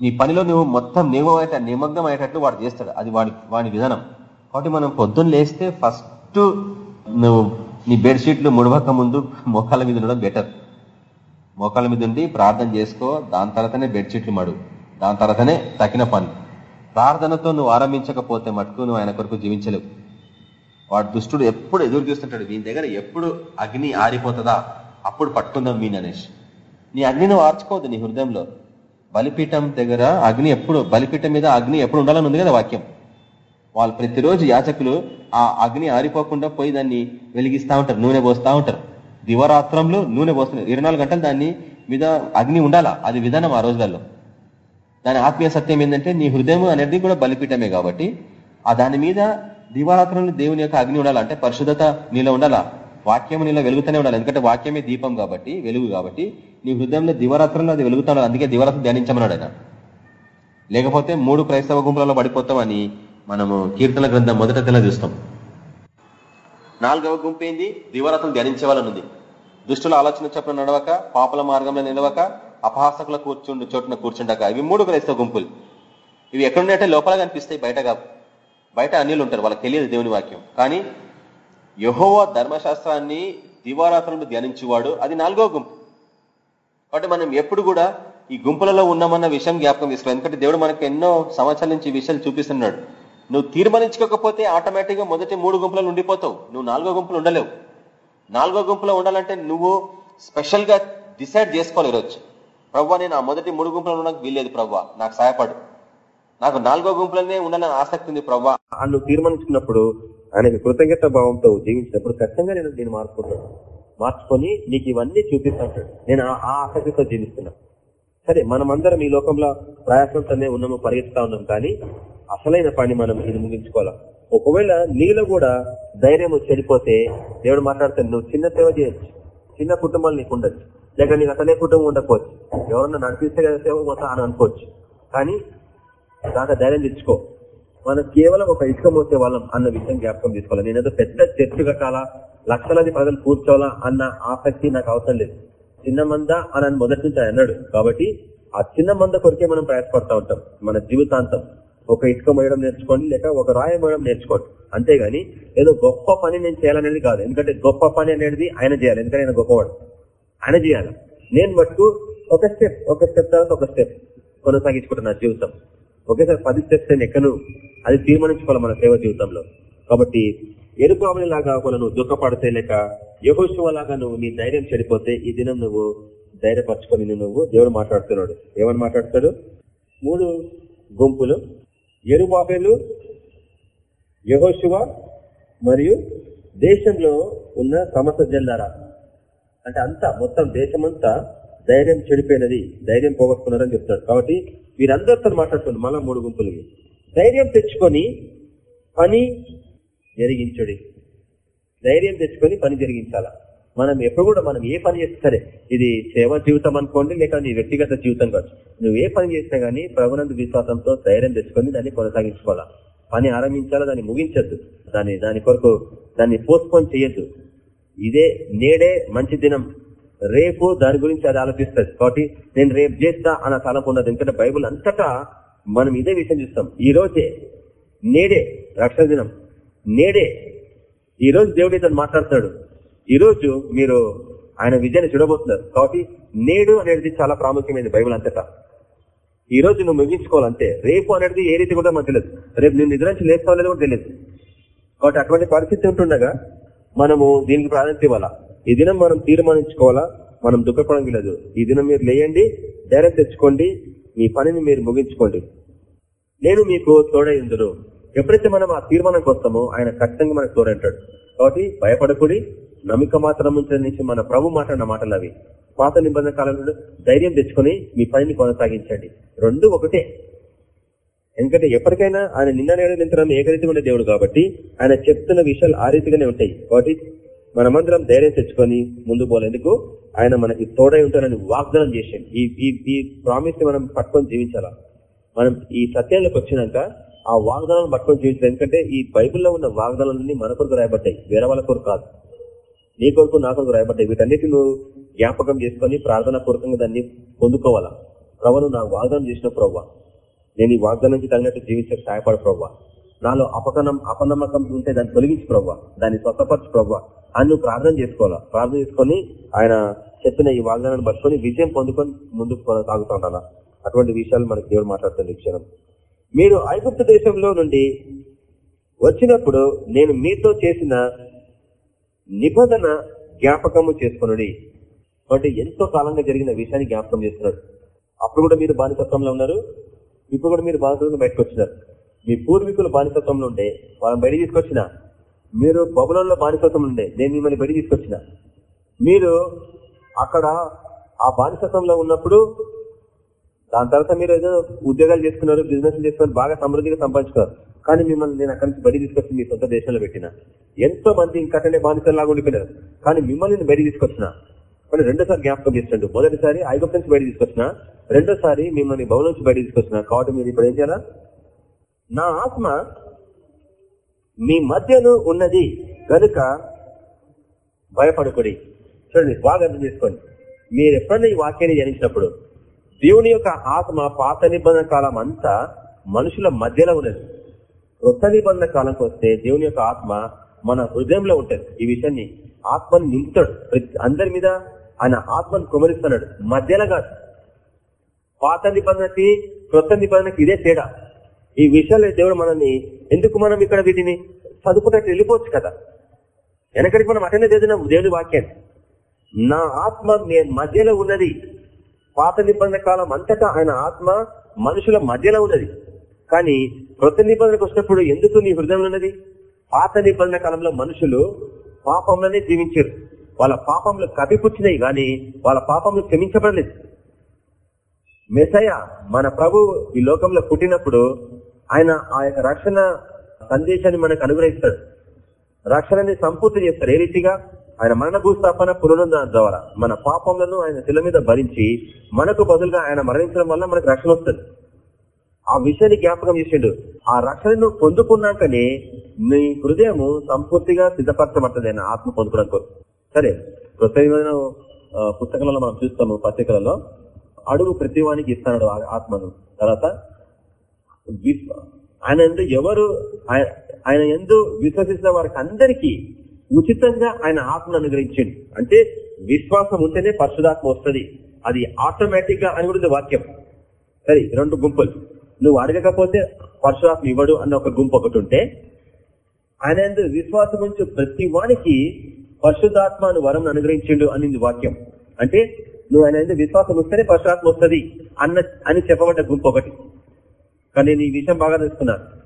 నీ పనిలో నువ్వు మొత్తం నియమం నిమగ్నం అయ్యేటట్లు వాడు చేస్తాడు. అది వాడి వాడి విధానం. కాబట్టి మనం పొద్దున్న లేస్తే ఫస్ట్ నువ్వు నీ బెడ్షీట్లు ముడవక ముందు మొక్కల మీద ఉండడం బెటర్ మోకాళ్ళ మీద ఉండి ప్రార్థన చేసుకో దాని తర్వాతనే బెడ్షీట్లు మడు. దాని తర్వాతనే తగిన పని. ప్రార్థనతో నువ్వు ఆరంభించకపోతే మటుకు నువ్వు ఆయన కొరకు జీవించలేవు. వాడు దుష్టుడు ఎప్పుడు ఎదురు చూస్తుంటాడు వీని దగ్గర ఎప్పుడు అగ్ని ఆరిపోతుందా? అప్పుడు పట్టుకుందాం మీ ననేష్ నీ అగ్నిని వార్చుకోవద్దు నీ హృదయంలో. బలిపీఠం దగ్గర అగ్ని ఎప్పుడు బలిపీఠం మీద అగ్ని ఎప్పుడు ఉండాలని ఉంది కదా వాక్యం. వాళ్ళు ప్రతిరోజు యాచకులు ఆ అగ్ని ఆరిపోకుండా పోయి దాన్ని వెలిగిస్తూ ఉంటారు నూనె పోస్తూ ఉంటారు. దివరాత్రంలో నూనె పోస్తున్నారు. ఇరవై గంటలు దాన్ని మీద అగ్ని ఉండాలా? అది విధానం ఆ రోజులలో. దాని ఆత్మీయ సత్యం ఏంటంటే నీ హృదయం అనేది కూడా బలిపీఠమే కాబట్టి ఆ దాని మీద దివారాత్రంలో దేవుని యొక్క అగ్ని ఉండాలంటే పరిశుద్ధత నీలో ఉండాలా? వాక్యం నీలో వెలుగుతూనే ఉండాలి. ఎందుకంటే వాక్యమే దీపం కాబట్టి వెలుగు కాబట్టి నీ హృదయంలో దివరాత్రంలో అది వెలుగుతా ఉండాలి. అందుకే దివరాత్రం ధ్యానించమన్నాడు ఆయన. లేకపోతే మూడు క్రైస్తవ గుంపులలో పడిపోతామని మనము కీర్తన గ్రంథం మొదట తెల్ల చూస్తాం. నాలుగవ గుంపు ఏంది? దివరాత్రం ధ్యానించే వాళ్ళనుంది దుష్టుల ఆలోచన చొప్పున నడవక పాపల మార్గంలో నిలవక అపహాసకుల కూర్చుండు చోటున కూర్చుండక. ఇవి మూడు క్రైస్తవ గుంపులు. ఇవి ఎక్కడున్నాయంటే లోపల కనిపిస్తాయి బయట కాదు బయట అన్యులు ఉంటారు వాళ్ళకి తెలియదు దేవుని వాక్యం. కానీ యహోవా ధర్మశాస్త్రాన్ని దివారాత్రులు ధ్యానించేవాడు. అది నాలుగో గుంపు. కాబట్టి మనం ఎప్పుడు కూడా ఈ గుంపులలో ఉన్నామన్న విషయం జ్ఞాపకం తీసుకోవాలి ఎందుకంటే దేవుడు మనకు ఎన్నో సంవత్సరాల నుంచి విషయాలు చూపిస్తున్నాడు. నువ్వు తీర్మానించుకోకపోతే ఆటోమేటిక్గా మొదటి మూడు గుంపులలో ఉండిపోతావు. నువ్వు నాలుగో గుంపులు ఉండలేవు. నాలుగో గుంపులో ఉండాలంటే నువ్వు స్పెషల్గా డిసైడ్ చేసుకోవాలి ఈరోజు. ప్రవ్వా నేను ఆ మొదటి మూడు గుంపులో ఉండడానికి వీల్లేదు ప్రవ్వా. నాకు సహాయపడు. నాకు నాలుగో గుంపులనే ఉండాలని ఆసక్తి ఉంది ప్రవ్వా. నువ్వు తీర్మానించుకున్నప్పుడు ఆయనకు కృతజ్ఞత భావంతో జీవించినప్పుడు ఖచ్చితంగా నేను దీన్ని మార్చుకుంటాను. మార్చుకొని నీకు ఇవన్నీ చూపిస్తాను. నేను ఆ ఆసక్తితో జీవిస్తున్నా. సరే మనమందరం ఈ లోకంలో ప్రయాసంతోనే ఉన్నాము పరిగెత్తుతా ఉన్నాం కానీ అసలైన పని మనం ఇది ముగించుకోవాలా? ఒకవేళ నీలో కూడా ధైర్యం చెడిపోతే దేవుడు మాట్లాడతాడు నువ్వు చిన్న సేవ చేయొచ్చు. చిన్న కుటుంబాలు నీకు ఉండొచ్చు. లేక నీకు అసలే కుటుంబం ఉండకపోవచ్చు. ఎవరన్నా నడిపిస్తే కదా సేవ పోతా అని అనుకోవచ్చు. కానీ దాకా ధైర్యం తెచ్చుకో. మనం కేవలం ఒక ఇసుక మోసే వాళ్ళం అన్న విషయం జ్ఞాపకం తీసుకోవాలి? నేనేదో పెద్ద చర్చ కట్టాలా లక్షలాది ప్రజలు కూర్చోవాలా అన్న ఆసక్తి నాకు అవసరం లేదు. చిన్న మంద అని మొదటి నుంచి ఆయన అన్నాడు. కాబట్టి ఆ చిన్న మంద కొరికే మనం ప్రయాసపడతా ఉంటాం. మన జీవితాంతం. ఒక ఇటుక మోయడం నేర్చుకోండి లేక ఒక రాయ మోయడం నేర్చుకోండి. అంతేగాని ఏదో గొప్ప పని నేను చేయాలనేది కాదు. ఎందుకంటే గొప్ప పని అనేది ఆయన చేయాలి. ఎందుకంటే ఆయన గొప్పవాడు. ఆయన చేయాలి. నేను మటుకు ఒక స్టెప్ ఒక స్టెప్ తర్వాత ఒక స్టెప్ కొనసాగించుకుంటున్నా జీవితం. ఒకేసారి పది స్టెప్స్ నేను ఎక్కను? అది తీర్మానించుకోవాలి మన సేవ జీవితంలో. కాబట్టి ఎరుపావళి లాగా నువ్వు దుఃఖపడితే లేక యహోశివ లాగా నువ్వు నీ ధైర్యం చెడిపోతే ఈ దినం నువ్వు ధైర్యపరచుకొని నువ్వు దేవుడు మాట్లాడుతున్నాడు. ఏమని మాట్లాడతాడు మూడు గుంపులు. ఎరుబాబేలు యహోశివ మరియు దేశంలో ఉన్న సమస్త జల్లారా అంటే అంతా మొత్తం దేశమంతా ధైర్యం చెడిపోయినది ధైర్యం పోగొట్టుకున్నారని చెప్తాడు కాబట్టి వీరందరితో మాట్లాడుతున్నారు మళ్ళా మూడు గుంపులు ధైర్యం తెచ్చుకొని పని జరిగించడి. ధైర్యం తెచ్చుకొని పని జరిగించాలా? మనం ఎప్పుడు కూడా మనం ఏ పని చేస్తే సరే ఇది సేవ జీవితం అనుకోండి లేక నీ వ్యక్తిగత జీవితం కాదు నువ్వు ఏ పని చేసినా గానీ ప్రభునందు విశ్వాసంతో ధైర్యం తెచ్చుకొని దాన్ని కొనసాగించుకోవాలా? పని ఆరంభించాలా? దాన్ని ముగించద్దు. దాన్ని దాని కొరకు దాన్ని పోస్ట్పోన్ చేయొద్దు. ఇదే నేడే మంచి దినం. రేపు దాని గురించి అది ఆలోచిస్తుంది. కాబట్టి నేను రేపు చేస్తా అన్న తలపు ఉన్నది. ఎందుకంటే బైబుల్ అంతటా మనం ఇదే విషయం చూస్తాం. ఈ రోజే నేడే రక్షణ దినం. నేడే. ఈ రోజు దేవుడు ఇతను మాట్లాడుతున్నాడు. ఈరోజు మీరు ఆయన విజయాన్ని చూడబోతున్నారు. కాబట్టి నేడు అనేది చాలా ప్రాముఖ్యమైనది బైబుల్ అంతటా. ఈ రోజు నువ్వు ముగించుకోవాలంటే రేపు అనేది ఏ రీతి కూడా మనకు తెలియదు. రేపు నువ్వు నిద్ర నుంచి లేసుకోవాలని కూడా తెలియదు. కాబట్టి అటువంటి పరిస్థితి ఉంటుండగా మనము దీనికి ప్రాధాన్యత ఇవ్వాలా? ఈ దినం మనం తీర్మానించుకోవాలా? మనం దుఃఖపడం లేదు ఈ దినం మీరు లేయండి డైరెక్ట్ తెచ్చుకోండి మీ పనిని మీరు ముగించుకోండి. నేను మీకు తోడైందును ఎప్పుడైతే మనం ఆ తీర్మానానికి వస్తామో ఆయన ఖచ్చితంగా మనకు తోడంటాడు కాబట్టి భయపడకుడి నమ్మిక మాత్రం నుంచి మన ప్రభు మాట్లాడిన మాటలు అవి. పాత నిబంధన కాలంలో ధైర్యం తెచ్చుకొని మీ పనిని కొనసాగించండి. రెండు ఒకటే. ఎందుకంటే ఎప్పటికైనా ఆయన నిన్న నేడు నింతరం ఏకరీతిగా ఉండే దేవుడు కాబట్టి ఆయన చెప్తున్న విషయాలు ఆ రీతిగానే ఉంటాయి. కాబట్టి మనమందరం ధైర్యం తెచ్చుకొని ముందు పోలేందుకు ఆయన మనకి తోడై ఉంటారని వాగ్దానం చేసాం ఈ ఈ ప్రామిస్ని మనం పట్టుకొని జీవించాలా? మనం ఈ సత్యాలకు వచ్చినాక ఆ వాగ్దానాలను పట్టుకొని జీవించాలి ఎందుకంటే ఈ బైబిల్లో ఉన్న వాగ్దానాలన్నీ మన కొరకు రాయబడ్డాయి. వేరే వాళ్ళ కొరకు కాదు. నీ కొరకు నా కొరకు రాయబడ్డాయి. వీటన్నిటి నువ్వు జ్ఞాపకం చేసుకొని ప్రార్థన పూర్వకంగా దాన్ని పొందుకోవాలా? ప్రభు నా వాగ్దానం చేసిన ప్రవ్వా. నేను ఈ వాగ్దానం నుంచి తగినట్టు జీవించక సహాయపడ ప్రవ్వా. నాలో అపకనం అపనమ్మకం ఉంటే దాన్ని తొలగించి ప్రవ్వా. దాన్ని స్వతపరచు ప్రవ్వా. అని నువ్వు ప్రార్థన చేసుకోవాలా? ప్రార్థన చేసుకొని ఆయన చెప్పిన ఈ వాగ్దానాన్ని పట్టుకొని విజయం పొందుకొని ముందుకు సాగుతూ అటువంటి విషయాలు మనకు దేవుడు మాట్లాడుతుంది క్షణం. మీరు ఐగుప్తు దేశంలో నుండి వచ్చినప్పుడు నేను మీతో చేసిన నిబంధన జ్ఞాపకము చేసుకున్నాడు అంటే ఎంతో కాలంగా జరిగిన విషయాన్ని జ్ఞాపకం చేస్తున్నాడు. అప్పుడు కూడా మీరు బానిసత్వంలో ఉన్నారు. ఇప్పుడు కూడా మీరు బానిసత్వంలో బయటకు వచ్చినారు. మీ పూర్వీకులు బానిసత్వంలో ఉండే వాళ్ళని బయట తీసుకొచ్చిన. మీరు బబులంలో బానిసత్వం ఉండే నేను మిమ్మల్ని బయట తీసుకొచ్చిన. మీరు అక్కడ ఆ బానిసత్వంలో ఉన్నప్పుడు దాని తర్వాత మీరు ఏదో ఉద్యోగాలు చేసుకున్నారు బిజినెస్ చేసుకున్నారు బాగా సమృద్ధిగా సంపాదించుకున్నారు. కానీ మిమ్మల్ని నేను అక్కడి నుంచి బయట తీసుకొచ్చి మీ సొంత దేశంలో పెట్టిన. ఎంతో మంది ఇంకటనే బానిసలాగా ఉండిపోయినారు. కానీ మిమ్మల్ని నేను బయట తీసుకొచ్చిన. కానీ రెండోసారి జ్ఞాపకం చేస్తుండు. మొదటిసారి ఐగుప్త నుంచి బయట తీసుకొచ్చిన. రెండోసారి మిమ్మల్ని బౌల నుంచి బయట తీసుకొచ్చిన. కాబట్టి మీరు ఇప్పుడు ఏం చేయాలా? నా ఆత్మ మీ మధ్యలో ఉన్నది. కనుక భయపడుకుడి. చూడండి బాగా అర్థం చేసుకోండి. మీరు ఎప్పుడన్నా ఈ వాక్యాన్ని జరించినప్పుడు దేవుని యొక్క ఆత్మ పాత నిబంధన కాలం అంతా మనుషుల మధ్యలో ఉన్నది. కొత్త నిబంధన కాలంకి వస్తే దేవుని యొక్క ఆత్మ మన హృదయంలో ఉంటుంది. ఈ విషయాన్ని ఆత్మని నింపుతాడు. అందరి మీద ఆయన ఆత్మను కుమరిస్తున్నాడు. మధ్యలో కాదు. పాత నిబంధనకి కొత్త నిబంధనకి ఇదే తేడా. ఈ విషయాలు దేవుడు మనల్ని ఎందుకు మనం ఇక్కడ వీటిని చదువుకున్నట్టు వెళ్ళిపోవచ్చు కదా? వెనకడికి మనం అటెండ్ చేసిన దేవుడి వాక్యాన్ని. నా ఆత్మ మధ్యలో ఉన్నది. పాత నిబంధన కాలం అంతటా ఆయన ఆత్మ మనుషుల మధ్యలో ఉన్నది. కానీ కొత్త నిబంధనకు వచ్చినప్పుడు ఎందుకు నీ హృదయంలో ఉన్నది? పాత నిబంధన కాలంలో మనుషులు పాపంలోనే జీవించారు. వాళ్ళ పాపంలో కప్పిపుచ్చినాయి కానీ వాళ్ళ పాపంలో క్షమించబడలేదు. మెసయ మన ప్రభు ఈ లోకంలో పుట్టినప్పుడు ఆయన ఆ యొక్క రక్షణ సందేశాన్ని మనకు అనుగ్రహిస్తాడు. రక్షణని సంపూర్తి చేస్తారు ఏ రీతిగా? ఆయన మరణ భూస్థాపన పునరుద్ధరణ ద్వారా మన పాపములను ఆయన శిల మీద భరించి మనకు బదులుగా ఆయన మరణించడం వల్ల మనకు రక్షణ వస్తుంది. ఆ విషయాన్ని జ్ఞాపకం చేసిండు. ఆ రక్షణను పొందుకున్నాకనే నీ హృదయము సంపూర్తిగా సిద్ధపరచబడుతుంది ఆయన ఆత్మ పొందుకోవడం కోరు సరే ప్రత్యేకమైన పుస్తకాలలో మనం చూస్తాము పత్రికలలో. అడుగు ప్రతివానికి ఇస్తాడు ఆత్మను. తర్వాత ఆయన ఎందు ఎవరు ఆయన ఎందు విశ్వసిస్తున్న వారికి అందరికీ ఉచితంగా ఆయన ఆత్మను అనుగ్రహించండి. అంటే విశ్వాసం ఉంటేనే పరిశుధాత్మ వస్తుంది. అది ఆటోమేటిక్గా అని కూడా వాక్యం. సరే రెండు గుంపులు. నువ్వు అడగకపోతే పరశురాత్మ ఇవ్వడు అన్న ఒక గుంపు ఒకటి ఉంటే ఆయన విశ్వాసం ఉంచు ప్రతి వానికి పరిశుద్ధాత్మను వరం అనుగ్రహించిండు అనింది వాక్యం. అంటే నువ్వు ఆయన ఎందుకు విశ్వాసం వస్తేనే పరశురాత్మ వస్తుంది అన్న అని చెప్పబడ్డ గుంపు ఒకటి. కానీ నేను ఈ విషయం బాగా తెలుసుకున్నాను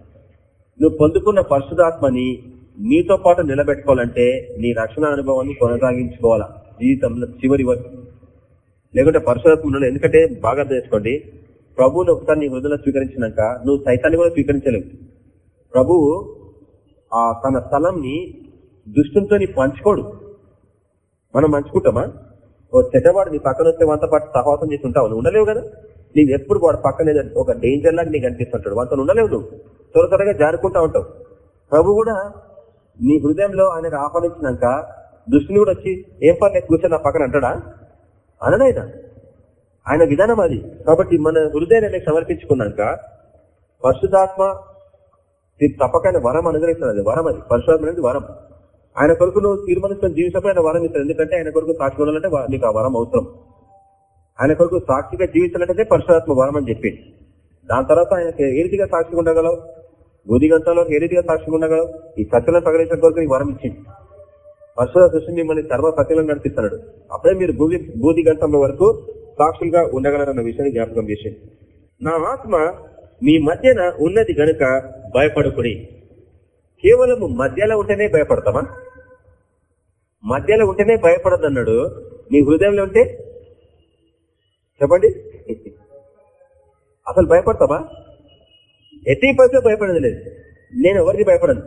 నువ్వు పొందుకున్న పరిశుధాత్మని నీతో పాటు నిలబెట్టుకోవాలంటే నీ రక్షణ అనుభవాన్ని కొనసాగించుకోవాలా? జీవితంలో చివరి వరకు. లేకుంటే పరశురాత్మ ఎందుకంటే బాగా తెలుసుకోండి ప్రభువుని ఒకసారి నీ హృదయంలో స్వీకరించినాక నువ్వు సైతాన్ని కూడా స్వీకరించలేవు. ప్రభువు ఆ తన స్థలంని దుష్టంతో నీ పంచుకోడు. మనం పంచుకుంటామా? ఓ చెడ్డవాడు నీ పక్కన వస్తే వాళ్ళతో పాటు సహవాసం చేసి ఉంటావు. నువ్వు ఉండలేవు కదా? నీకు ఎప్పుడు వాడు పక్కన ఒక డేంజర్ లాగా నీకు అనిపిస్తుంటాడు. వాళ్ళతో ఉండలేవు నువ్వు. త్వర త్వరగా జారుకుంటా ఉంటావు. ప్రభు కూడా నీ హృదయంలో ఆయన ఆహ్వానించినాక దృష్టిని కూడా వచ్చి ఏం పర్లేదు కూర్చొని నా పక్కన అంటాడా? అనడైనా ఆయన. విధానం అది. కాబట్టి మన హృదయాన్ని సమర్పించుకున్నాక పరిశుధాత్మ ఇది తప్పకైన వరం అనుగ్రహిస్తున్నది. అది వరం అది. పరిశుధాత్మ అనేది వరం. ఆయన కొరకు నువ్వు తీర్మానిస్తున్న జీవితంలో ఆయన వరం ఇస్తాడు. ఎందుకంటే ఆయన కొరకు సాక్షి ఉండాలంటే నీకు ఆ వరం అవసరం. ఆయన కొరకు సాక్షిగా జీవించాలంటే పరిశుధాత్మ వరం అని చెప్పి. దాని తర్వాత ఆయన ఏ రీతిగా సాక్షిగా ఉండగలవు? బూది గంటలో ఏ రీతిగా సాక్ష్యం ఉండగలవు ఈ సత్యలను ప్రకటించిన కొరకు నీకు వరం ఇచ్చింది. పరశుర సృష్టి మిమ్మల్ని సర్వ సత్యంలో నడిపిస్తున్నాడు. అప్పుడే మీరు భూమి బూది గంటల వరకు సాక్షులుగా ఉండగలరన్న విషయాన్ని జ్ఞాపకం చేసింది. నా ఆత్మ మీ మధ్యన ఉన్నది గనుక భయపడుకుని. కేవలం మధ్యలో ఉంటేనే భయపడతామా? మధ్యలో ఉంటేనే భయపడదన్నాడు. నీ హృదయంలో ఉంటే? చెప్పండి. అసలు భయపడతామా? ఎట్టి పరిస్థితి భయపడేది లేదు. నేను ఎవరికి భయపడను.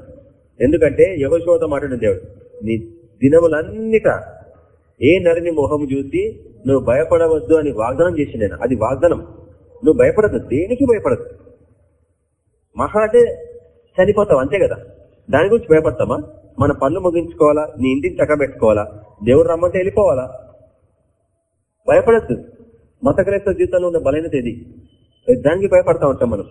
ఎందుకంటే ఎవరి మాట్లాడిన దేవుడు నీ దినములన్నిట ఏ నరిని మొహం చూసి నువ్వు భయపడవద్దు అని వాగ్దానం చేసి నేను అది వాగ్దానం. నువ్వు భయపడదు దేనికి భయపడదు మహా అంటే చనిపోతావు అంతే కదా? దాని గురించి భయపడతామా? మన పనులు ముగించుకోవాలా? నీ ఇంటిని చక్కబెట్టుకోవాలా దేవుడు రమ్మంటే వెళ్ళిపోవాలా? భయపడద్దు. మతక్రైస్తవ జీవితంలో ఉన్న బలైనది ఇది దానికి భయపడతా ఉంటాం మనం.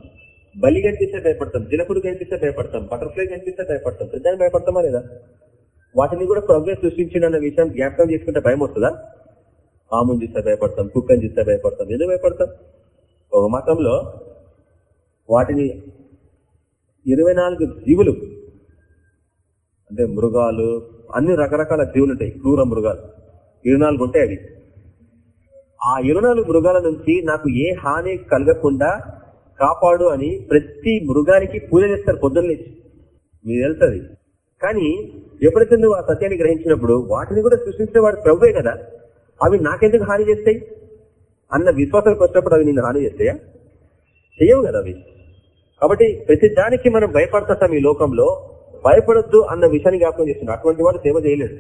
బలి కనిపిస్తే భయపడతాం జిలకుడు కనిపిస్తే భయపడతాం బటర్ఫ్లై కనిపిస్తే భయపడతాం ప్రతిదాన్ని భయపడతామా లేదా? వాటిని కూడా ప్రభుత్వం సృష్టించిన విషయం జ్ఞాపకం చేసుకుంటే భయం వస్తుందా? పాముని చూస్తే భయపడతాం కుక్కని చూస్తే భయపడతాం ఎందుకు భయపడతాం? ఒక మతంలో వాటిని ఇరవై నాలుగు జీవులు అంటే మృగాలు అన్ని రకరకాల జీవులు ఉంటాయి క్రూర మృగాలు. ఇరవై నాలుగు ఉంటాయి అవి. ఆ ఇరవై నాలుగు మృగాల నుంచి నాకు ఏ హాని కలగకుండా కాపాడు అని ప్రతి మృగానికి పూజ చేస్తారు పొద్దున్న మీరు వెళ్తుంది కానీ ఎప్పుడైతే నువ్వు ఆ సత్యాన్ని గ్రహించినప్పుడు వాటిని కూడా సృష్టించిన వాడు ప్రభువే కదా. అవి నాకెందుకు హాని చేస్తాయి? అన్న విశ్వాసానికి వచ్చినప్పుడు అవి నేను హాని చేస్తాయా? చెయ్యవు కదా అవి. కాబట్టి ప్రతి దానికి మనం భయపడతాం ఈ లోకంలో. భయపడొద్దు అన్న విషయాన్ని జ్ఞాపకం చేస్తున్నారు అటువంటి వాడు సేవ చేయలేదు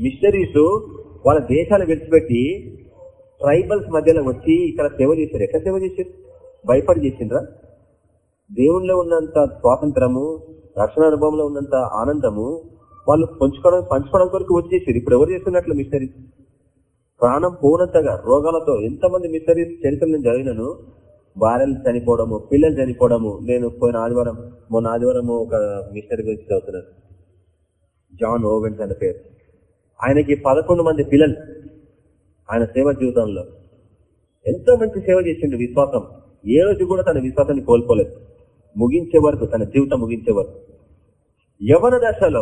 మిషనరీస్ వాళ్ళ దేశాలు విడిచిపెట్టి ట్రైబల్స్ మధ్యలో వచ్చి ఇక్కడ సేవ చేశారు. ఎక్కడ సేవ చేశారు? భయపడి చేసిండ్రా దేవుణ్ణిలో ఉన్నంత స్వాతంత్రము రక్షణ అనుభవంలో ఉన్నంత ఆనందము వాళ్ళు పంచుకోవడం పంచుకోవడం కొరకు వచ్చేసారు ఇప్పుడు ఎవరు చేస్తున్నట్లు మిషనరీస్ ప్రాణం పోనంతగా రోగాలతో ఎంతమంది మిషనరీస్ చరిత్ర నేను చదివినాను? భార్యలు చనిపోవడము పిల్లలు చనిపోవడము. నేను పోయిన ఆదివారం మొన్న ఆదివారం ఒక మిషనరీ గురించి చదువుతున్నాను జాన్ ఓవెన్స్ అనే పేరు. ఆయనకి పదకొండు మంది పిల్లలు. ఆయన సేవ జీవితంలో. ఎంతో మంచి సేవ చేసిండు విశ్వాసం. ఏ రోజు కూడా తన విశ్వాసాన్ని కోల్పోలేదు. ముగించే వరకు తన జీవితం ముగించే వరకు. యవన దశలో